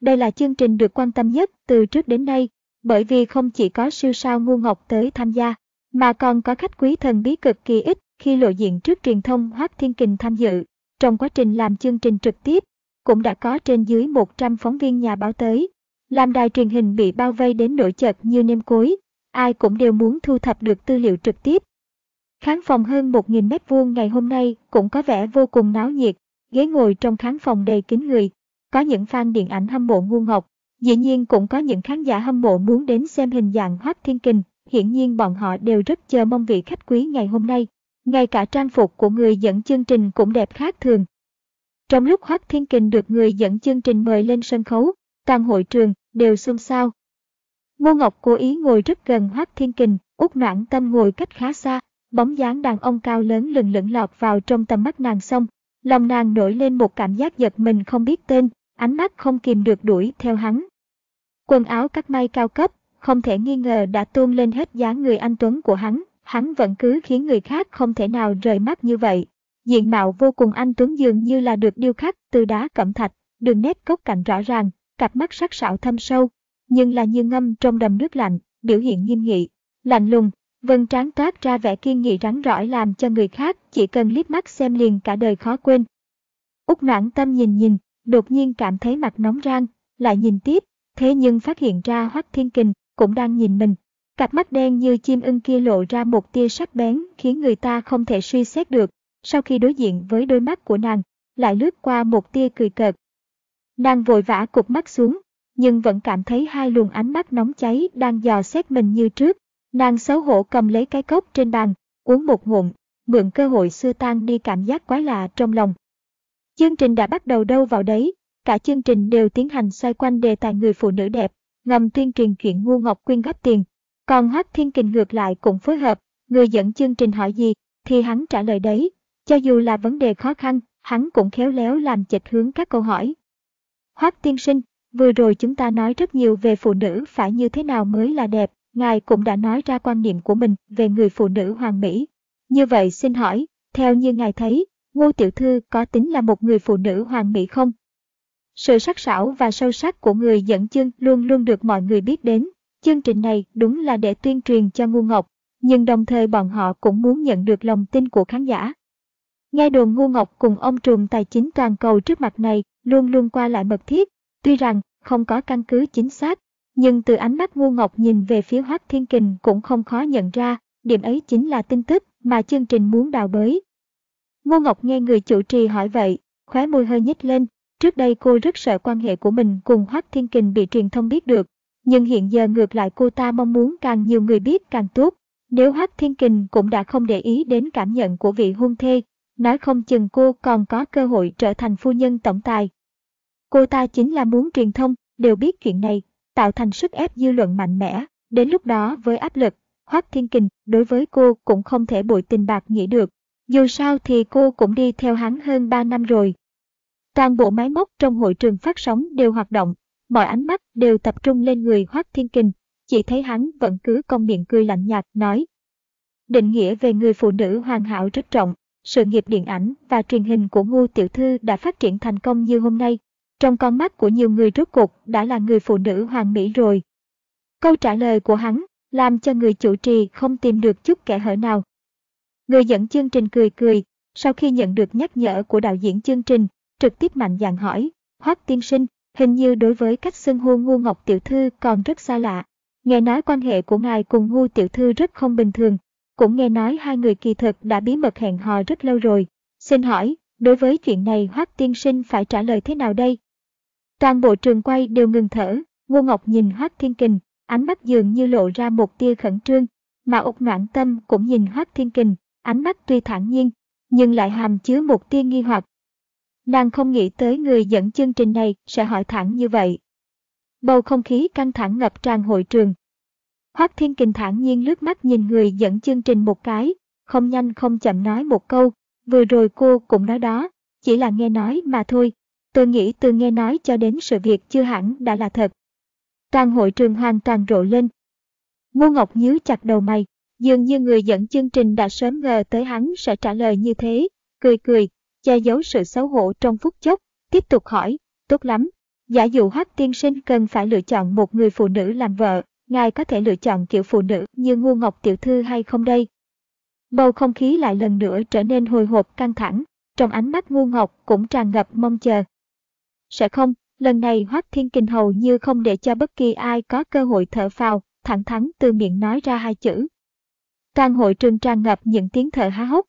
đây là chương trình được quan tâm nhất từ trước đến nay, bởi vì không chỉ có siêu sao ngu ngọc tới tham gia, mà còn có khách quý thần bí cực kỳ ít khi lộ diện trước truyền thông Hoác Thiên Kình tham dự. Trong quá trình làm chương trình trực tiếp, cũng đã có trên dưới 100 phóng viên nhà báo tới. Làm đài truyền hình bị bao vây đến nổi chật như nêm cối, ai cũng đều muốn thu thập được tư liệu trực tiếp. Khán phòng hơn 1.000 mét vuông ngày hôm nay cũng có vẻ vô cùng náo nhiệt, ghế ngồi trong khán phòng đầy kín người, có những fan điện ảnh hâm mộ ngu ngọc, dĩ nhiên cũng có những khán giả hâm mộ muốn đến xem hình dạng Hoác Thiên Kình, hiển nhiên bọn họ đều rất chờ mong vị khách quý ngày hôm nay. Ngay cả trang phục của người dẫn chương trình cũng đẹp khác thường. Trong lúc Hoác Thiên Kình được người dẫn chương trình mời lên sân khấu, toàn hội trường đều xôn xao. Ngô Ngọc cố ý ngồi rất gần Hoác Thiên Kình, út noãn tâm ngồi cách khá xa, bóng dáng đàn ông cao lớn lừng lững lọt vào trong tầm mắt nàng xong, lòng nàng nổi lên một cảm giác giật mình không biết tên, ánh mắt không kìm được đuổi theo hắn. Quần áo cắt may cao cấp, không thể nghi ngờ đã tôn lên hết dáng người anh Tuấn của hắn, hắn vẫn cứ khiến người khác không thể nào rời mắt như vậy. Diện mạo vô cùng anh Tuấn dường như là được điêu khắc từ đá cẩm thạch, đường nét cốc cạnh rõ ràng, cặp mắt sắc sảo thâm sâu, nhưng là như ngâm trong đầm nước lạnh, biểu hiện nghiêm nghị, lạnh lùng, vân trán toát ra vẻ kiên nghị rắn rỏi làm cho người khác chỉ cần liếc mắt xem liền cả đời khó quên. Úc noãn tâm nhìn nhìn, đột nhiên cảm thấy mặt nóng rang, lại nhìn tiếp, thế nhưng phát hiện ra Hoắc Thiên Kình cũng đang nhìn mình. Cặp mắt đen như chim ưng kia lộ ra một tia sắc bén khiến người ta không thể suy xét được. Sau khi đối diện với đôi mắt của nàng, lại lướt qua một tia cười cợt. Nàng vội vã cụp mắt xuống, nhưng vẫn cảm thấy hai luồng ánh mắt nóng cháy đang dò xét mình như trước. Nàng xấu hổ cầm lấy cái cốc trên bàn, uống một ngụm, mượn cơ hội xưa tan đi cảm giác quái lạ trong lòng. Chương trình đã bắt đầu đâu vào đấy, cả chương trình đều tiến hành xoay quanh đề tài người phụ nữ đẹp, ngầm tuyên truyền chuyện ngu ngọc quyên góp tiền. Còn Hoác Thiên Kình ngược lại cũng phối hợp, người dẫn chương trình hỏi gì, thì hắn trả lời đấy. Cho dù là vấn đề khó khăn, hắn cũng khéo léo làm chệch hướng các câu hỏi. Hoác tiên sinh, vừa rồi chúng ta nói rất nhiều về phụ nữ phải như thế nào mới là đẹp, ngài cũng đã nói ra quan niệm của mình về người phụ nữ hoàn mỹ. Như vậy xin hỏi, theo như ngài thấy, Ngô Tiểu Thư có tính là một người phụ nữ hoàn mỹ không? Sự sắc sảo và sâu sắc của người dẫn chương luôn luôn được mọi người biết đến. Chương trình này đúng là để tuyên truyền cho Ngu Ngọc, nhưng đồng thời bọn họ cũng muốn nhận được lòng tin của khán giả. Nghe đồn Ngu Ngọc cùng ông trùm tài chính toàn cầu trước mặt này luôn luôn qua lại mật thiết, tuy rằng không có căn cứ chính xác, nhưng từ ánh mắt Ngu Ngọc nhìn về phía Hoác Thiên Kình cũng không khó nhận ra, điểm ấy chính là tin tức mà chương trình muốn đào bới. Ngô Ngọc nghe người chủ trì hỏi vậy, khóe môi hơi nhích lên, trước đây cô rất sợ quan hệ của mình cùng Hoác Thiên Kình bị truyền thông biết được, nhưng hiện giờ ngược lại cô ta mong muốn càng nhiều người biết càng tốt. Nếu Hoác Thiên Kình cũng đã không để ý đến cảm nhận của vị hôn thê, nói không chừng cô còn có cơ hội trở thành phu nhân tổng tài. Cô ta chính là muốn truyền thông đều biết chuyện này, tạo thành sức ép dư luận mạnh mẽ, đến lúc đó với áp lực, Hoác Thiên Kình đối với cô cũng không thể bội tình bạc nghĩa được. Dù sao thì cô cũng đi theo hắn hơn 3 năm rồi. Toàn bộ máy móc trong hội trường phát sóng đều hoạt động, mọi ánh mắt đều tập trung lên người Hoác Thiên Kình, chỉ thấy hắn vẫn cứ cong miệng cười lạnh nhạt nói. Định nghĩa về người phụ nữ hoàn hảo rất trọng. sự nghiệp điện ảnh và truyền hình của Ngô Tiểu Thư đã phát triển thành công như hôm nay. Trong con mắt của nhiều người rốt cuộc đã là người phụ nữ hoàn mỹ rồi. Câu trả lời của hắn làm cho người chủ trì không tìm được chút kẻ hở nào. Người dẫn chương trình cười cười, sau khi nhận được nhắc nhở của đạo diễn chương trình, trực tiếp mạnh dạn hỏi, Hoắc tiên sinh, hình như đối với cách xưng hô ngu ngọc tiểu thư còn rất xa lạ. Nghe nói quan hệ của ngài cùng ngu tiểu thư rất không bình thường, cũng nghe nói hai người kỳ thực đã bí mật hẹn hò rất lâu rồi. Xin hỏi, đối với chuyện này Hoắc tiên sinh phải trả lời thế nào đây? Toàn bộ trường quay đều ngừng thở, Ngô Ngọc nhìn Hoắc Thiên Kình, ánh mắt dường như lộ ra một tia khẩn trương, mà ục noạn Tâm cũng nhìn Hoắc Thiên Kình, ánh mắt tuy thản nhiên, nhưng lại hàm chứa một tia nghi hoặc. Nàng không nghĩ tới người dẫn chương trình này sẽ hỏi thẳng như vậy. Bầu không khí căng thẳng ngập tràn hội trường. Hoác Thiên Kình thản nhiên lướt mắt nhìn người dẫn chương trình một cái, không nhanh không chậm nói một câu, vừa rồi cô cũng nói đó, chỉ là nghe nói mà thôi. Tôi nghĩ từ nghe nói cho đến sự việc chưa hẳn đã là thật. Toàn hội trường hoàn toàn rộ lên. Ngô Ngọc nhíu chặt đầu mày, dường như người dẫn chương trình đã sớm ngờ tới hắn sẽ trả lời như thế, cười cười, che giấu sự xấu hổ trong phút chốc, tiếp tục hỏi, tốt lắm, giả dụ Hoắc tiên sinh cần phải lựa chọn một người phụ nữ làm vợ, ngài có thể lựa chọn kiểu phụ nữ như ngu Ngọc tiểu thư hay không đây? Bầu không khí lại lần nữa trở nên hồi hộp căng thẳng, trong ánh mắt ngu Ngọc cũng tràn ngập mong chờ. Sẽ không, lần này Hoắc Thiên Kình hầu như không để cho bất kỳ ai có cơ hội thở phào, thẳng thắn từ miệng nói ra hai chữ. Toàn hội trường tràn ngập những tiếng thở há hốc.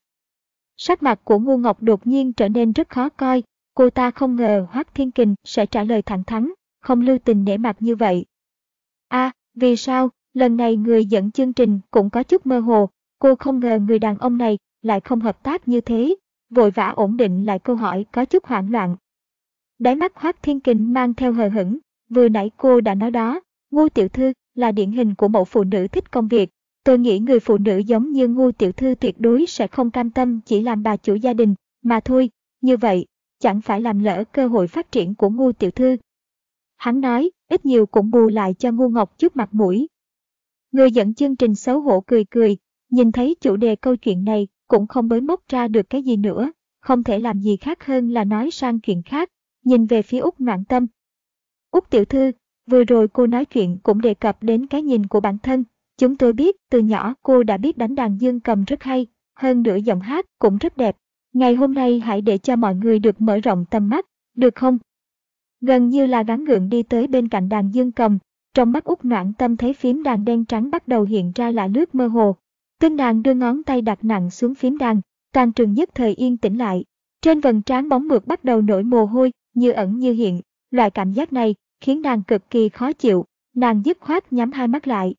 Sắc mặt của Ngô Ngọc đột nhiên trở nên rất khó coi, cô ta không ngờ Hoắc Thiên Kình sẽ trả lời thẳng thắn, không lưu tình nể mặt như vậy. a à, vì sao, lần này người dẫn chương trình cũng có chút mơ hồ, cô không ngờ người đàn ông này lại không hợp tác như thế, vội vã ổn định lại câu hỏi có chút hoảng loạn. Đáy mắt Hoác Thiên Kình mang theo hờ hững, vừa nãy cô đã nói đó, Ngô Tiểu Thư là điển hình của mẫu phụ nữ thích công việc. Tôi nghĩ người phụ nữ giống như ngu Tiểu Thư tuyệt đối sẽ không cam tâm chỉ làm bà chủ gia đình, mà thôi, như vậy, chẳng phải làm lỡ cơ hội phát triển của ngu Tiểu Thư. Hắn nói, ít nhiều cũng bù lại cho ngu Ngọc chút mặt mũi. Người dẫn chương trình xấu hổ cười cười, nhìn thấy chủ đề câu chuyện này cũng không bới móc ra được cái gì nữa, không thể làm gì khác hơn là nói sang chuyện khác, nhìn về phía Úc Noãn Tâm. Úc tiểu thư, vừa rồi cô nói chuyện cũng đề cập đến cái nhìn của bản thân. Chúng tôi biết từ nhỏ cô đã biết đánh đàn dương cầm rất hay, hơn nữa giọng hát cũng rất đẹp. Ngày hôm nay hãy để cho mọi người được mở rộng tầm mắt, được không? Gần như là gắn gượng đi tới bên cạnh đàn dương cầm, trong mắt út noãn tâm thấy phím đàn đen trắng bắt đầu hiện ra là nước mơ hồ. Tinh đàn đưa ngón tay đặt nặng xuống phím đàn, toàn trường nhất thời yên tĩnh lại. Trên vần trán bóng mượt bắt đầu nổi mồ hôi, như ẩn như hiện. Loại cảm giác này khiến nàng cực kỳ khó chịu, nàng dứt khoát nhắm hai mắt lại.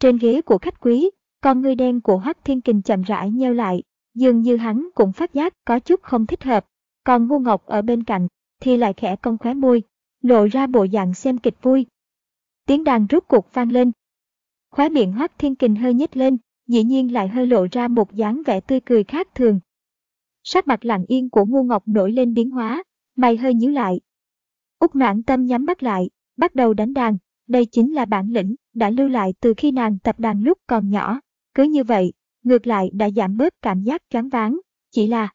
Trên ghế của khách quý, con ngươi đen của Hoắc Thiên Kình chậm rãi nheo lại, dường như hắn cũng phát giác có chút không thích hợp. Còn Ngô Ngọc ở bên cạnh, thì lại khẽ cong khóe môi, lộ ra bộ dạng xem kịch vui. Tiếng đàn rút cuộc vang lên. Khóe miệng Hoắc Thiên Kình hơi nhếch lên, dĩ nhiên lại hơi lộ ra một dáng vẻ tươi cười khác thường. Sắc mặt lặng yên của Ngô Ngọc nổi lên biến hóa, mày hơi nhíu lại. Úc noãn tâm nhắm mắt lại, bắt đầu đánh đàn, đây chính là bản lĩnh đã lưu lại từ khi nàng tập đàn lúc còn nhỏ. Cứ như vậy, ngược lại đã giảm bớt cảm giác choáng váng, chỉ là...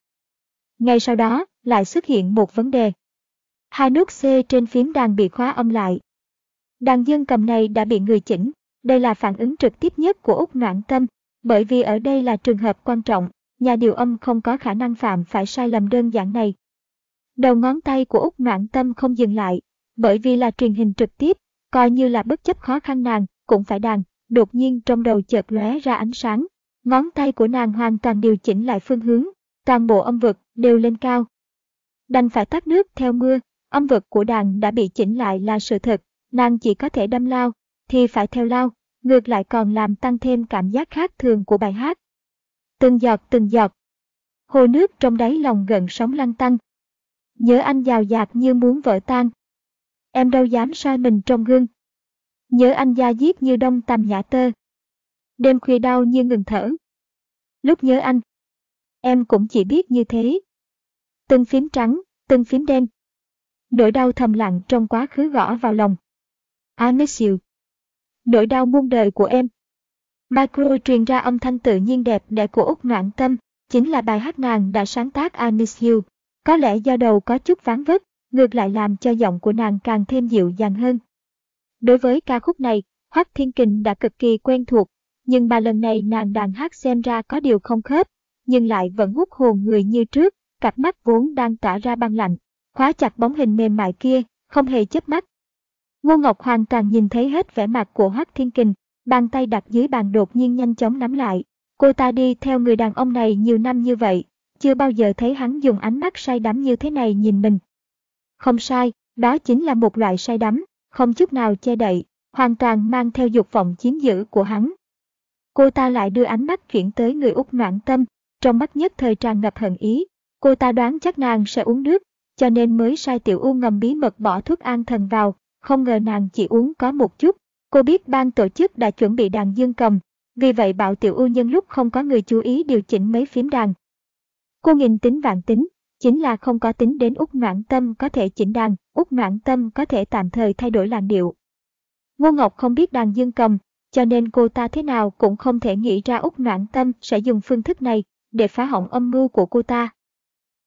Ngay sau đó, lại xuất hiện một vấn đề. Hai nút C trên phím đàn bị khóa âm lại. Đàn dương cầm này đã bị người chỉnh, đây là phản ứng trực tiếp nhất của Úc Noãn Tâm, bởi vì ở đây là trường hợp quan trọng, nhà điều âm không có khả năng phạm phải sai lầm đơn giản này. Đầu ngón tay của Úc Noãn Tâm không dừng lại, bởi vì là truyền hình trực tiếp, coi như là bất chấp khó khăn nàng, cũng phải đàn, đột nhiên trong đầu chợt lóe ra ánh sáng. Ngón tay của nàng hoàn toàn điều chỉnh lại phương hướng, toàn bộ âm vực đều lên cao. Đành phải tắt nước theo mưa, âm vực của đàn đã bị chỉnh lại là sự thật, nàng chỉ có thể đâm lao, thì phải theo lao, ngược lại còn làm tăng thêm cảm giác khác thường của bài hát. Từng giọt từng giọt. Hồ nước trong đáy lòng gần sóng lăn tăng. Nhớ anh giàu dạt như muốn vỡ tan. Em đâu dám soi mình trong gương. Nhớ anh da diết như đông tầm nhã tơ. Đêm khuya đau như ngừng thở. Lúc nhớ anh, em cũng chỉ biết như thế. Từng phím trắng, từng phím đen. Nỗi đau thầm lặng trong quá khứ gõ vào lòng. I miss you. Nỗi đau muôn đời của em. Micro truyền ra âm thanh tự nhiên đẹp đẽ của Úc Noãn Tâm, chính là bài hát nàng đã sáng tác I Miss You. Có lẽ do đầu có chút ván vất, ngược lại làm cho giọng của nàng càng thêm dịu dàng hơn. Đối với ca khúc này, Hoắc Thiên Kình đã cực kỳ quen thuộc, nhưng ba lần này nàng đàn hát xem ra có điều không khớp, nhưng lại vẫn hút hồn người như trước, cặp mắt vốn đang tỏa ra băng lạnh, khóa chặt bóng hình mềm mại kia, không hề chớp mắt. Ngô Ngọc hoàn toàn nhìn thấy hết vẻ mặt của Hoắc Thiên Kình, bàn tay đặt dưới bàn đột nhiên nhanh chóng nắm lại. Cô ta đi theo người đàn ông này nhiều năm như vậy, chưa bao giờ thấy hắn dùng ánh mắt say đắm như thế này nhìn mình. Không sai, đó chính là một loại say đắm, không chút nào che đậy, hoàn toàn mang theo dục vọng chiếm giữ của hắn. Cô ta lại đưa ánh mắt chuyển tới người út noạn tâm, trong mắt nhất thời tràn ngập hận ý. Cô ta đoán chắc nàng sẽ uống nước, cho nên mới sai tiểu u ngầm bí mật bỏ thuốc an thần vào, không ngờ nàng chỉ uống có một chút. Cô biết ban tổ chức đã chuẩn bị đàn dương cầm, vì vậy bảo tiểu U nhân lúc không có người chú ý điều chỉnh mấy phím đàn. Cô nghìn tính vạn tính, chính là không có tính đến út noãn tâm có thể chỉnh đàn, út noãn tâm có thể tạm thời thay đổi làn điệu. Ngô Ngọc không biết đàn dương cầm, cho nên cô ta thế nào cũng không thể nghĩ ra út noãn tâm sẽ dùng phương thức này để phá hỏng âm mưu của cô ta.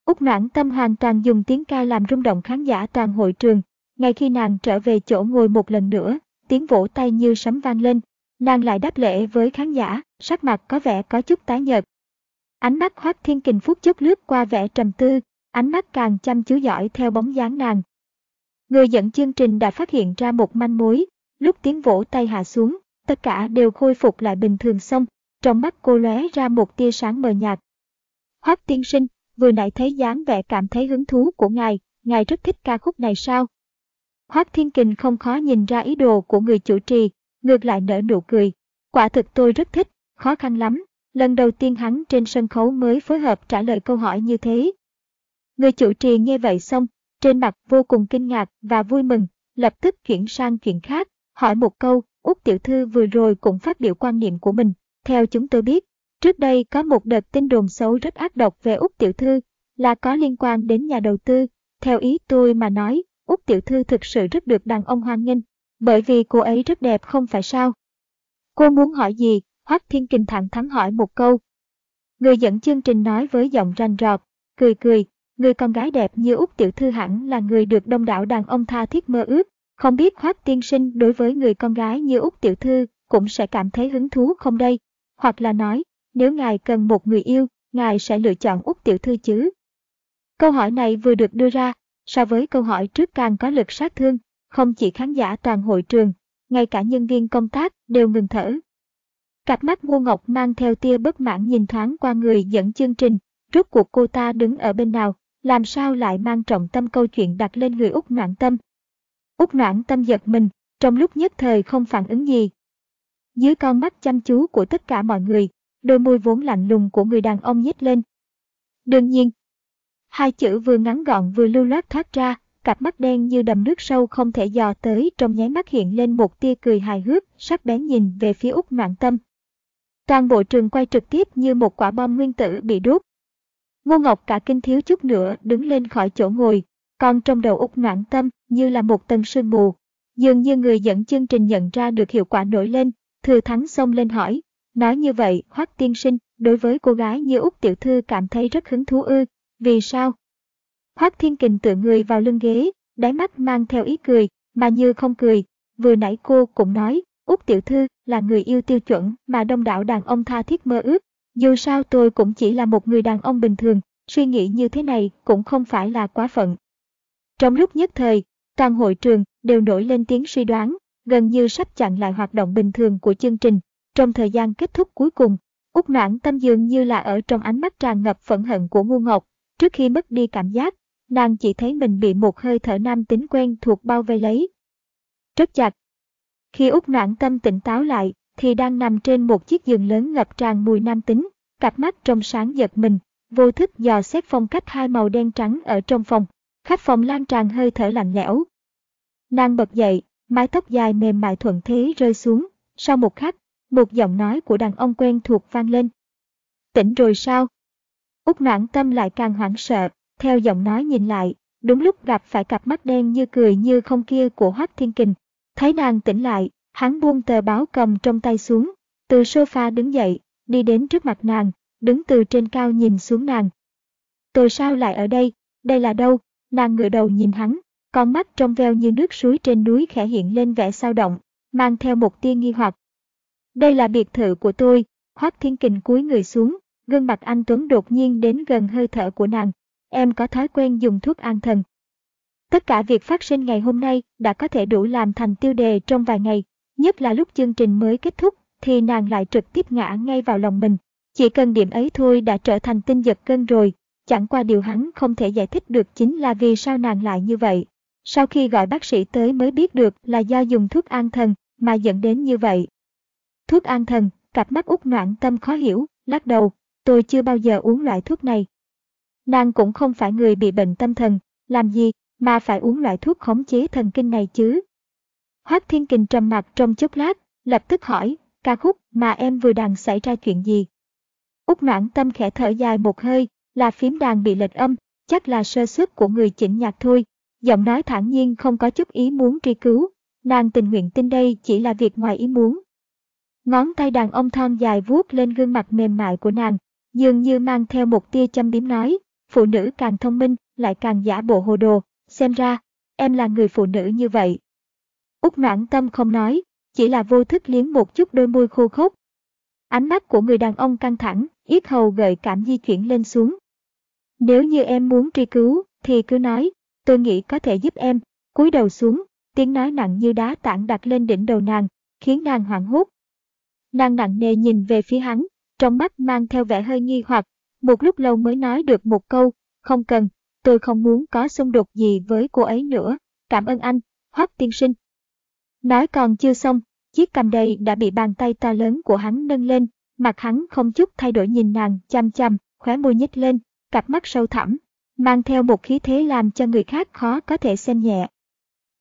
Úc Noãn Tâm hoàn toàn dùng tiếng ca làm rung động khán giả toàn hội trường. Ngay khi nàng trở về chỗ ngồi một lần nữa, tiếng vỗ tay như sấm vang lên. Nàng lại đáp lễ với khán giả, sắc mặt có vẻ có chút tái nhợt. Ánh mắt Hoác Thiên Kình phút chốc lướt qua vẻ trầm tư, ánh mắt càng chăm chú dõi theo bóng dáng nàng. Người dẫn chương trình đã phát hiện ra một manh mối, lúc tiếng vỗ tay hạ xuống, tất cả đều khôi phục lại bình thường xong, trong mắt cô lóe ra một tia sáng mờ nhạt. Hoác tiên sinh, vừa nãy thấy dáng vẻ cảm thấy hứng thú của ngài, ngài rất thích ca khúc này sao? Hoác Thiên Kình không khó nhìn ra ý đồ của người chủ trì, ngược lại nở nụ cười. Quả thực tôi rất thích, khó khăn lắm, lần đầu tiên hắn trên sân khấu mới phối hợp trả lời câu hỏi như thế. Người chủ trì nghe vậy xong, trên mặt vô cùng kinh ngạc và vui mừng, lập tức chuyển sang chuyện khác, hỏi một câu, Út Tiểu Thư vừa rồi cũng phát biểu quan niệm của mình. Theo chúng tôi biết, trước đây có một đợt tin đồn xấu rất ác độc về Út Tiểu Thư, là có liên quan đến nhà đầu tư. Theo ý tôi mà nói, Út Tiểu Thư thực sự rất được đàn ông hoan nghênh, bởi vì cô ấy rất đẹp không phải sao? Cô muốn hỏi gì? Hoác Thiên Kình thẳng thắn hỏi một câu. Người dẫn chương trình nói với giọng rành rọt, cười cười, người con gái đẹp như Úc Tiểu Thư hẳn là người được đông đảo đàn ông tha thiết mơ ước. Không biết Hoác Tiên Sinh đối với người con gái như Úc Tiểu Thư cũng sẽ cảm thấy hứng thú không đây? Hoặc là nói, nếu ngài cần một người yêu, ngài sẽ lựa chọn Úc Tiểu Thư chứ? Câu hỏi này vừa được đưa ra, so với câu hỏi trước càng có lực sát thương, không chỉ khán giả toàn hội trường, ngay cả nhân viên công tác đều ngừng thở. Cặp mắt Ngô Ngọc mang theo tia bất mãn nhìn thoáng qua người dẫn chương trình, rốt cuộc cô ta đứng ở bên nào, làm sao lại mang trọng tâm câu chuyện đặt lên người Úc Noãn Tâm. Úc Noãn Tâm giật mình, trong lúc nhất thời không phản ứng gì. Dưới con mắt chăm chú của tất cả mọi người, đôi môi vốn lạnh lùng của người đàn ông nhếch lên. Đương nhiên, hai chữ vừa ngắn gọn vừa lưu loát thoát ra, cặp mắt đen như đầm nước sâu không thể dò tới trong nháy mắt hiện lên một tia cười hài hước, sắc bén nhìn về phía Úc Noãn Tâm. Toàn bộ trường quay trực tiếp như một quả bom nguyên tử bị đốt. Ngô Ngọc cả kinh thiếu chút nữa đứng lên khỏi chỗ ngồi, còn trong đầu út Noãn Tâm như là một tầng sương mù. Dường như người dẫn chương trình nhận ra được hiệu quả nổi lên, thừa thắng xông lên hỏi. Nói như vậy, Hoắc tiên sinh, đối với cô gái như út Tiểu Thư cảm thấy rất hứng thú ư, vì sao? Hoắc Thiên Kình tựa người vào lưng ghế, đáy mắt mang theo ý cười, mà như không cười. Vừa nãy cô cũng nói, Úc Tiểu Thư là người yêu tiêu chuẩn mà đông đảo đàn ông tha thiết mơ ước. Dù sao tôi cũng chỉ là một người đàn ông bình thường, suy nghĩ như thế này cũng không phải là quá phận. Trong lúc nhất thời, toàn hội trường đều nổi lên tiếng suy đoán, gần như sắp chặn lại hoạt động bình thường của chương trình. Trong thời gian kết thúc cuối cùng, Úc Noãn Tâm dường như là ở trong ánh mắt tràn ngập phẫn hận của ngu ngọc. Trước khi mất đi cảm giác, nàng chỉ thấy mình bị một hơi thở nam tính quen thuộc bao vây lấy. Rất chặt. Khi Úc Noãn Tâm tỉnh táo lại, thì đang nằm trên một chiếc giường lớn ngập tràn mùi nam tính, cặp mắt trong sáng giật mình, vô thức dò xét phong cách hai màu đen trắng ở trong phòng. khắp phòng lan tràn hơi thở lạnh lẽo. Nàng bật dậy, mái tóc dài mềm mại thuận thế rơi xuống. Sau một khắc, một giọng nói của đàn ông quen thuộc vang lên. Tỉnh rồi sao? Úc noãn tâm lại càng hoảng sợ, theo giọng nói nhìn lại, đúng lúc gặp phải cặp mắt đen như cười như không kia của Hoác Thiên Kình. Thấy nàng tỉnh lại, hắn buông tờ báo cầm trong tay xuống, từ sofa đứng dậy, đi đến trước mặt nàng, đứng từ trên cao nhìn xuống nàng. Tôi sao lại ở đây, đây là đâu? Nàng ngửa đầu nhìn hắn, con mắt trong veo như nước suối trên núi khẽ hiện lên vẻ sao động, mang theo một tia nghi hoặc. Đây là biệt thự của tôi, Hoác Thiên Kình cúi người xuống, gương mặt anh Tuấn đột nhiên đến gần hơi thở của nàng. Em có thói quen dùng thuốc an thần. Tất cả việc phát sinh ngày hôm nay đã có thể đủ làm thành tiêu đề trong vài ngày, nhất là lúc chương trình mới kết thúc thì nàng lại trực tiếp ngã ngay vào lòng mình. Chỉ cần điểm ấy thôi đã trở thành tinh giật cân rồi, chẳng qua điều hắn không thể giải thích được chính là vì sao nàng lại như vậy. Sau khi gọi bác sĩ tới mới biết được là do dùng thuốc an thần mà dẫn đến như vậy. Thuốc an thần, cặp mắt út noạn tâm khó hiểu, lắc đầu, tôi chưa bao giờ uống loại thuốc này. Nàng cũng không phải người bị bệnh tâm thần, làm gì mà phải uống loại thuốc khống chế thần kinh này chứ. Hoác Thiên Kình trầm mặt trong chốc lát, lập tức hỏi, ca khúc mà em vừa đàn xảy ra chuyện gì? Úc noãn tâm khẽ thở dài một hơi, là phím đàn bị lệch âm, chắc là sơ suất của người chỉnh nhạc thôi. Giọng nói thản nhiên không có chút ý muốn truy cứu, nàng tình nguyện tin đây chỉ là việc ngoài ý muốn. Ngón tay đàn ông thon dài vuốt lên gương mặt mềm mại của nàng, dường như mang theo một tia châm biếm nói, phụ nữ càng thông minh, lại càng giả bộ hồ đồ, xem ra, em là người phụ nữ như vậy. Úc noãn tâm không nói, chỉ là vô thức liếm một chút đôi môi khô khốc. Ánh mắt của người đàn ông căng thẳng, yết hầu gợi cảm di chuyển lên xuống. Nếu như em muốn truy cứu, thì cứ nói, tôi nghĩ có thể giúp em, cúi đầu xuống, tiếng nói nặng như đá tảng đặt lên đỉnh đầu nàng, khiến nàng hoảng hốt. Nàng nặng nề nhìn về phía hắn, trong mắt mang theo vẻ hơi nghi hoặc, một lúc lâu mới nói được một câu, không cần, tôi không muốn có xung đột gì với cô ấy nữa, cảm ơn anh, Hoắc tiên sinh. Nói còn chưa xong, chiếc cầm đầy đã bị bàn tay to lớn của hắn nâng lên, mặt hắn không chút thay đổi nhìn nàng chăm chăm, khóe môi nhếch lên, cặp mắt sâu thẳm, mang theo một khí thế làm cho người khác khó có thể xem nhẹ.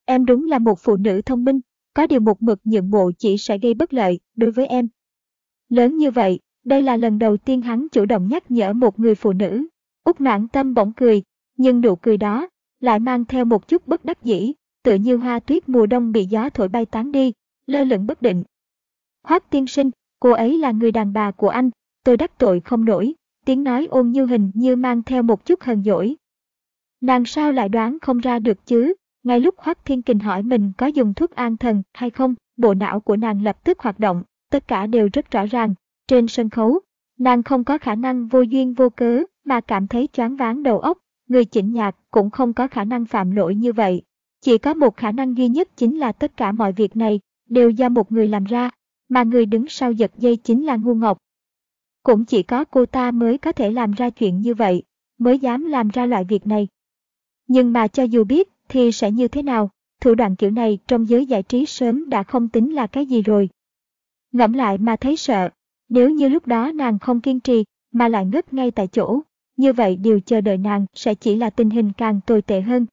Em đúng là một phụ nữ thông minh, có điều một mực nhượng bộ chỉ sẽ gây bất lợi đối với em. Lớn như vậy, đây là lần đầu tiên hắn chủ động nhắc nhở một người phụ nữ. Úc noãn tâm bỗng cười, nhưng nụ cười đó lại mang theo một chút bất đắc dĩ, tựa như hoa tuyết mùa đông bị gió thổi bay tán đi, lơ lửng bất định. Hoác tiên sinh, cô ấy là người đàn bà của anh, tôi đắc tội không nổi, tiếng nói ôn như hình như mang theo một chút hờn dỗi. Nàng sao lại đoán không ra được chứ, ngay lúc Hoác Thiên Kình hỏi mình có dùng thuốc an thần hay không, bộ não của nàng lập tức hoạt động, tất cả đều rất rõ ràng. Trên sân khấu, nàng không có khả năng vô duyên vô cớ mà cảm thấy choáng váng đầu óc, người chỉnh nhạc cũng không có khả năng phạm lỗi như vậy. Chỉ có một khả năng duy nhất chính là tất cả mọi việc này đều do một người làm ra, mà người đứng sau giật dây chính là Ngu Ngọc. Cũng chỉ có cô ta mới có thể làm ra chuyện như vậy, mới dám làm ra loại việc này. Nhưng mà cho dù biết thì sẽ như thế nào, thủ đoạn kiểu này trong giới giải trí sớm đã không tính là cái gì rồi. Ngẫm lại mà thấy sợ, nếu như lúc đó nàng không kiên trì mà lại ngất ngay tại chỗ, như vậy điều chờ đợi nàng sẽ chỉ là tình hình càng tồi tệ hơn.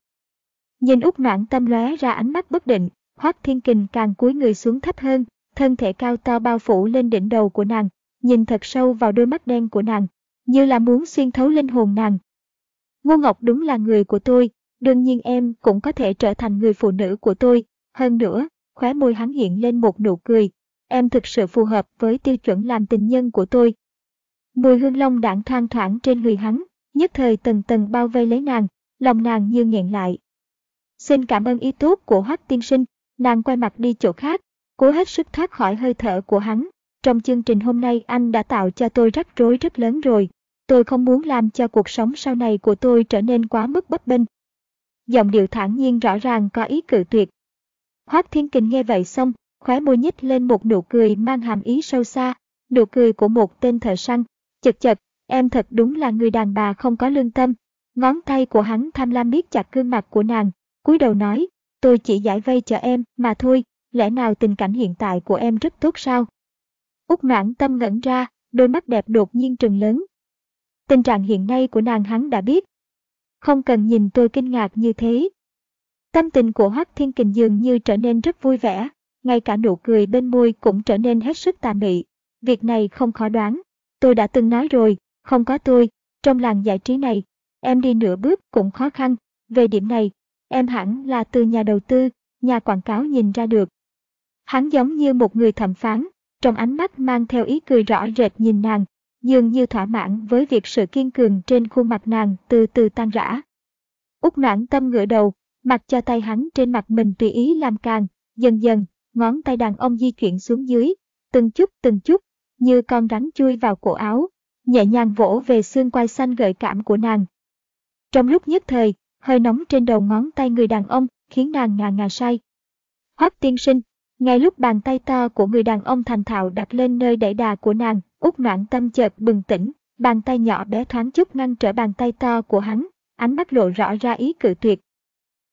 Nhìn út noãn tâm lóe ra ánh mắt bất định, Hoác Thiên Kình càng cúi người xuống thấp hơn, thân thể cao to bao phủ lên đỉnh đầu của nàng, nhìn thật sâu vào đôi mắt đen của nàng, như là muốn xuyên thấu linh hồn nàng. Ngô Ngọc đúng là người của tôi, đương nhiên em cũng có thể trở thành người phụ nữ của tôi. Hơn nữa, khóe môi hắn hiện lên một nụ cười, em thực sự phù hợp với tiêu chuẩn làm tình nhân của tôi. Mùi hương long đảng thoang thoảng trên người hắn, nhất thời tầng tầng bao vây lấy nàng, lòng nàng như nghẹn lại. Xin cảm ơn ý tốt của Hoắc tiên sinh, nàng quay mặt đi chỗ khác, cố hết sức thoát khỏi hơi thở của hắn. Trong chương trình hôm nay anh đã tạo cho tôi rắc rối rất lớn rồi. Tôi không muốn làm cho cuộc sống sau này của tôi trở nên quá mức bấp bênh. Giọng điệu thản nhiên rõ ràng có ý cự tuyệt. Hoắc Thiên Kình nghe vậy xong, khóe môi nhích lên một nụ cười mang hàm ý sâu xa, nụ cười của một tên thợ săn. Chật chật, em thật đúng là người đàn bà không có lương tâm. Ngón tay của hắn tham lam biết chặt gương mặt của nàng, cúi đầu nói, tôi chỉ giải vây cho em mà thôi, lẽ nào tình cảnh hiện tại của em rất tốt sao? Úc noãn tâm ngẩn ra, đôi mắt đẹp đột nhiên trừng lớn. Tình trạng hiện nay của nàng hắn đã biết. Không cần nhìn tôi kinh ngạc như thế. Tâm tình của Hoắc Thiên Kình dường như trở nên rất vui vẻ, ngay cả nụ cười bên môi cũng trở nên hết sức tà mị. Việc này không khó đoán. Tôi đã từng nói rồi, không có tôi, trong làng giải trí này, em đi nửa bước cũng khó khăn. Về điểm này, em hẳn là từ nhà đầu tư, nhà quảng cáo nhìn ra được. Hắn giống như một người thẩm phán, trong ánh mắt mang theo ý cười rõ rệt nhìn nàng, dường như thỏa mãn với việc sự kiên cường trên khuôn mặt nàng từ từ tan rã. Úc noãn tâm ngửa đầu, mặc cho tay hắn trên mặt mình tùy ý làm càng, dần dần, ngón tay đàn ông di chuyển xuống dưới, từng chút từng chút, như con rắn chui vào cổ áo, nhẹ nhàng vỗ về xương quai xanh gợi cảm của nàng. Trong lúc nhất thời, hơi nóng trên đầu ngón tay người đàn ông khiến nàng ngà ngà say. Hoắc tiên sinh, ngay lúc bàn tay to của người đàn ông thành thạo đặt lên nơi đẩy đà của nàng, út noạn tâm chợt bừng tỉnh, bàn tay nhỏ bé thoáng chút ngăn trở bàn tay to của hắn, ánh mắt lộ rõ ra ý cự tuyệt.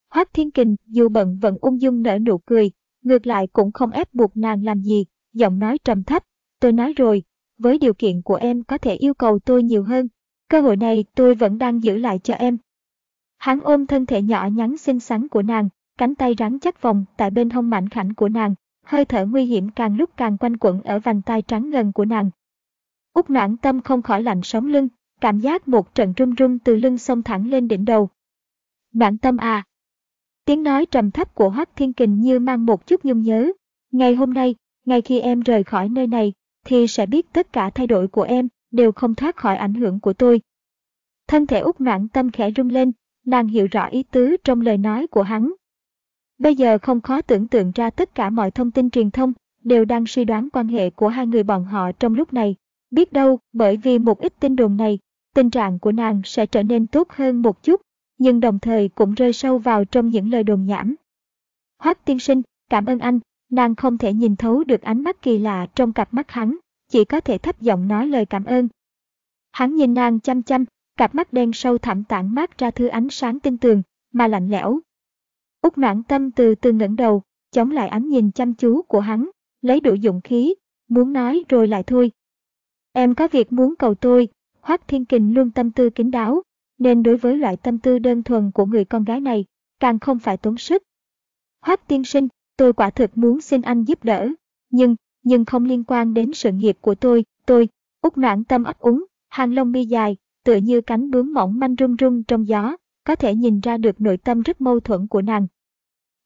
Hoắc Thiên Kình dù bận vẫn ung dung nở nụ cười, ngược lại cũng không ép buộc nàng làm gì, giọng nói trầm thấp, tôi nói rồi, với điều kiện của em có thể yêu cầu tôi nhiều hơn, cơ hội này tôi vẫn đang giữ lại cho em. Hắn ôm thân thể nhỏ nhắn xinh xắn của nàng, cánh tay rắn chắc vòng tại bên hông mảnh khảnh của nàng, hơi thở nguy hiểm càng lúc càng quanh quẩn ở vành tay trắng ngần của nàng. Úc noãn tâm không khỏi lạnh sống lưng, cảm giác một trận run run từ lưng xông thẳng lên đỉnh đầu. Noãn tâm à! Tiếng nói trầm thấp của Hoắc Thiên Kình như mang một chút nhung nhớ. Ngày hôm nay, ngay khi em rời khỏi nơi này, thì sẽ biết tất cả thay đổi của em đều không thoát khỏi ảnh hưởng của tôi. Thân thể út noạn tâm khẽ rung lên, nàng hiểu rõ ý tứ trong lời nói của hắn. Bây giờ không khó tưởng tượng ra tất cả mọi thông tin truyền thông đều đang suy đoán quan hệ của hai người bọn họ trong lúc này. Biết đâu, bởi vì một ít tin đồn này, tình trạng của nàng sẽ trở nên tốt hơn một chút, nhưng đồng thời cũng rơi sâu vào trong những lời đồn nhảm. Hoắc tiên sinh, cảm ơn anh, nàng không thể nhìn thấu được ánh mắt kỳ lạ trong cặp mắt hắn, chỉ có thể thấp giọng nói lời cảm ơn. Hắn nhìn nàng chăm chăm, cặp mắt đen sâu thẳm tản mát ra thứ ánh sáng tinh tường, mà lạnh lẽo. Úc noãn tâm từ từ ngẩng đầu, chống lại ánh nhìn chăm chú của hắn, lấy đủ dụng khí, muốn nói rồi lại thôi. Em có việc muốn cầu tôi, Hoác Thiên Kình luôn tâm tư kín đáo, nên đối với loại tâm tư đơn thuần của người con gái này, càng không phải tốn sức. Hoác tiên sinh, tôi quả thực muốn xin anh giúp đỡ, nhưng, nhưng không liên quan đến sự nghiệp của tôi, tôi, út noãn tâm ấp úng, hàng lông mi dài, tựa như cánh bướm mỏng manh rung rung trong gió, có thể nhìn ra được nội tâm rất mâu thuẫn của nàng.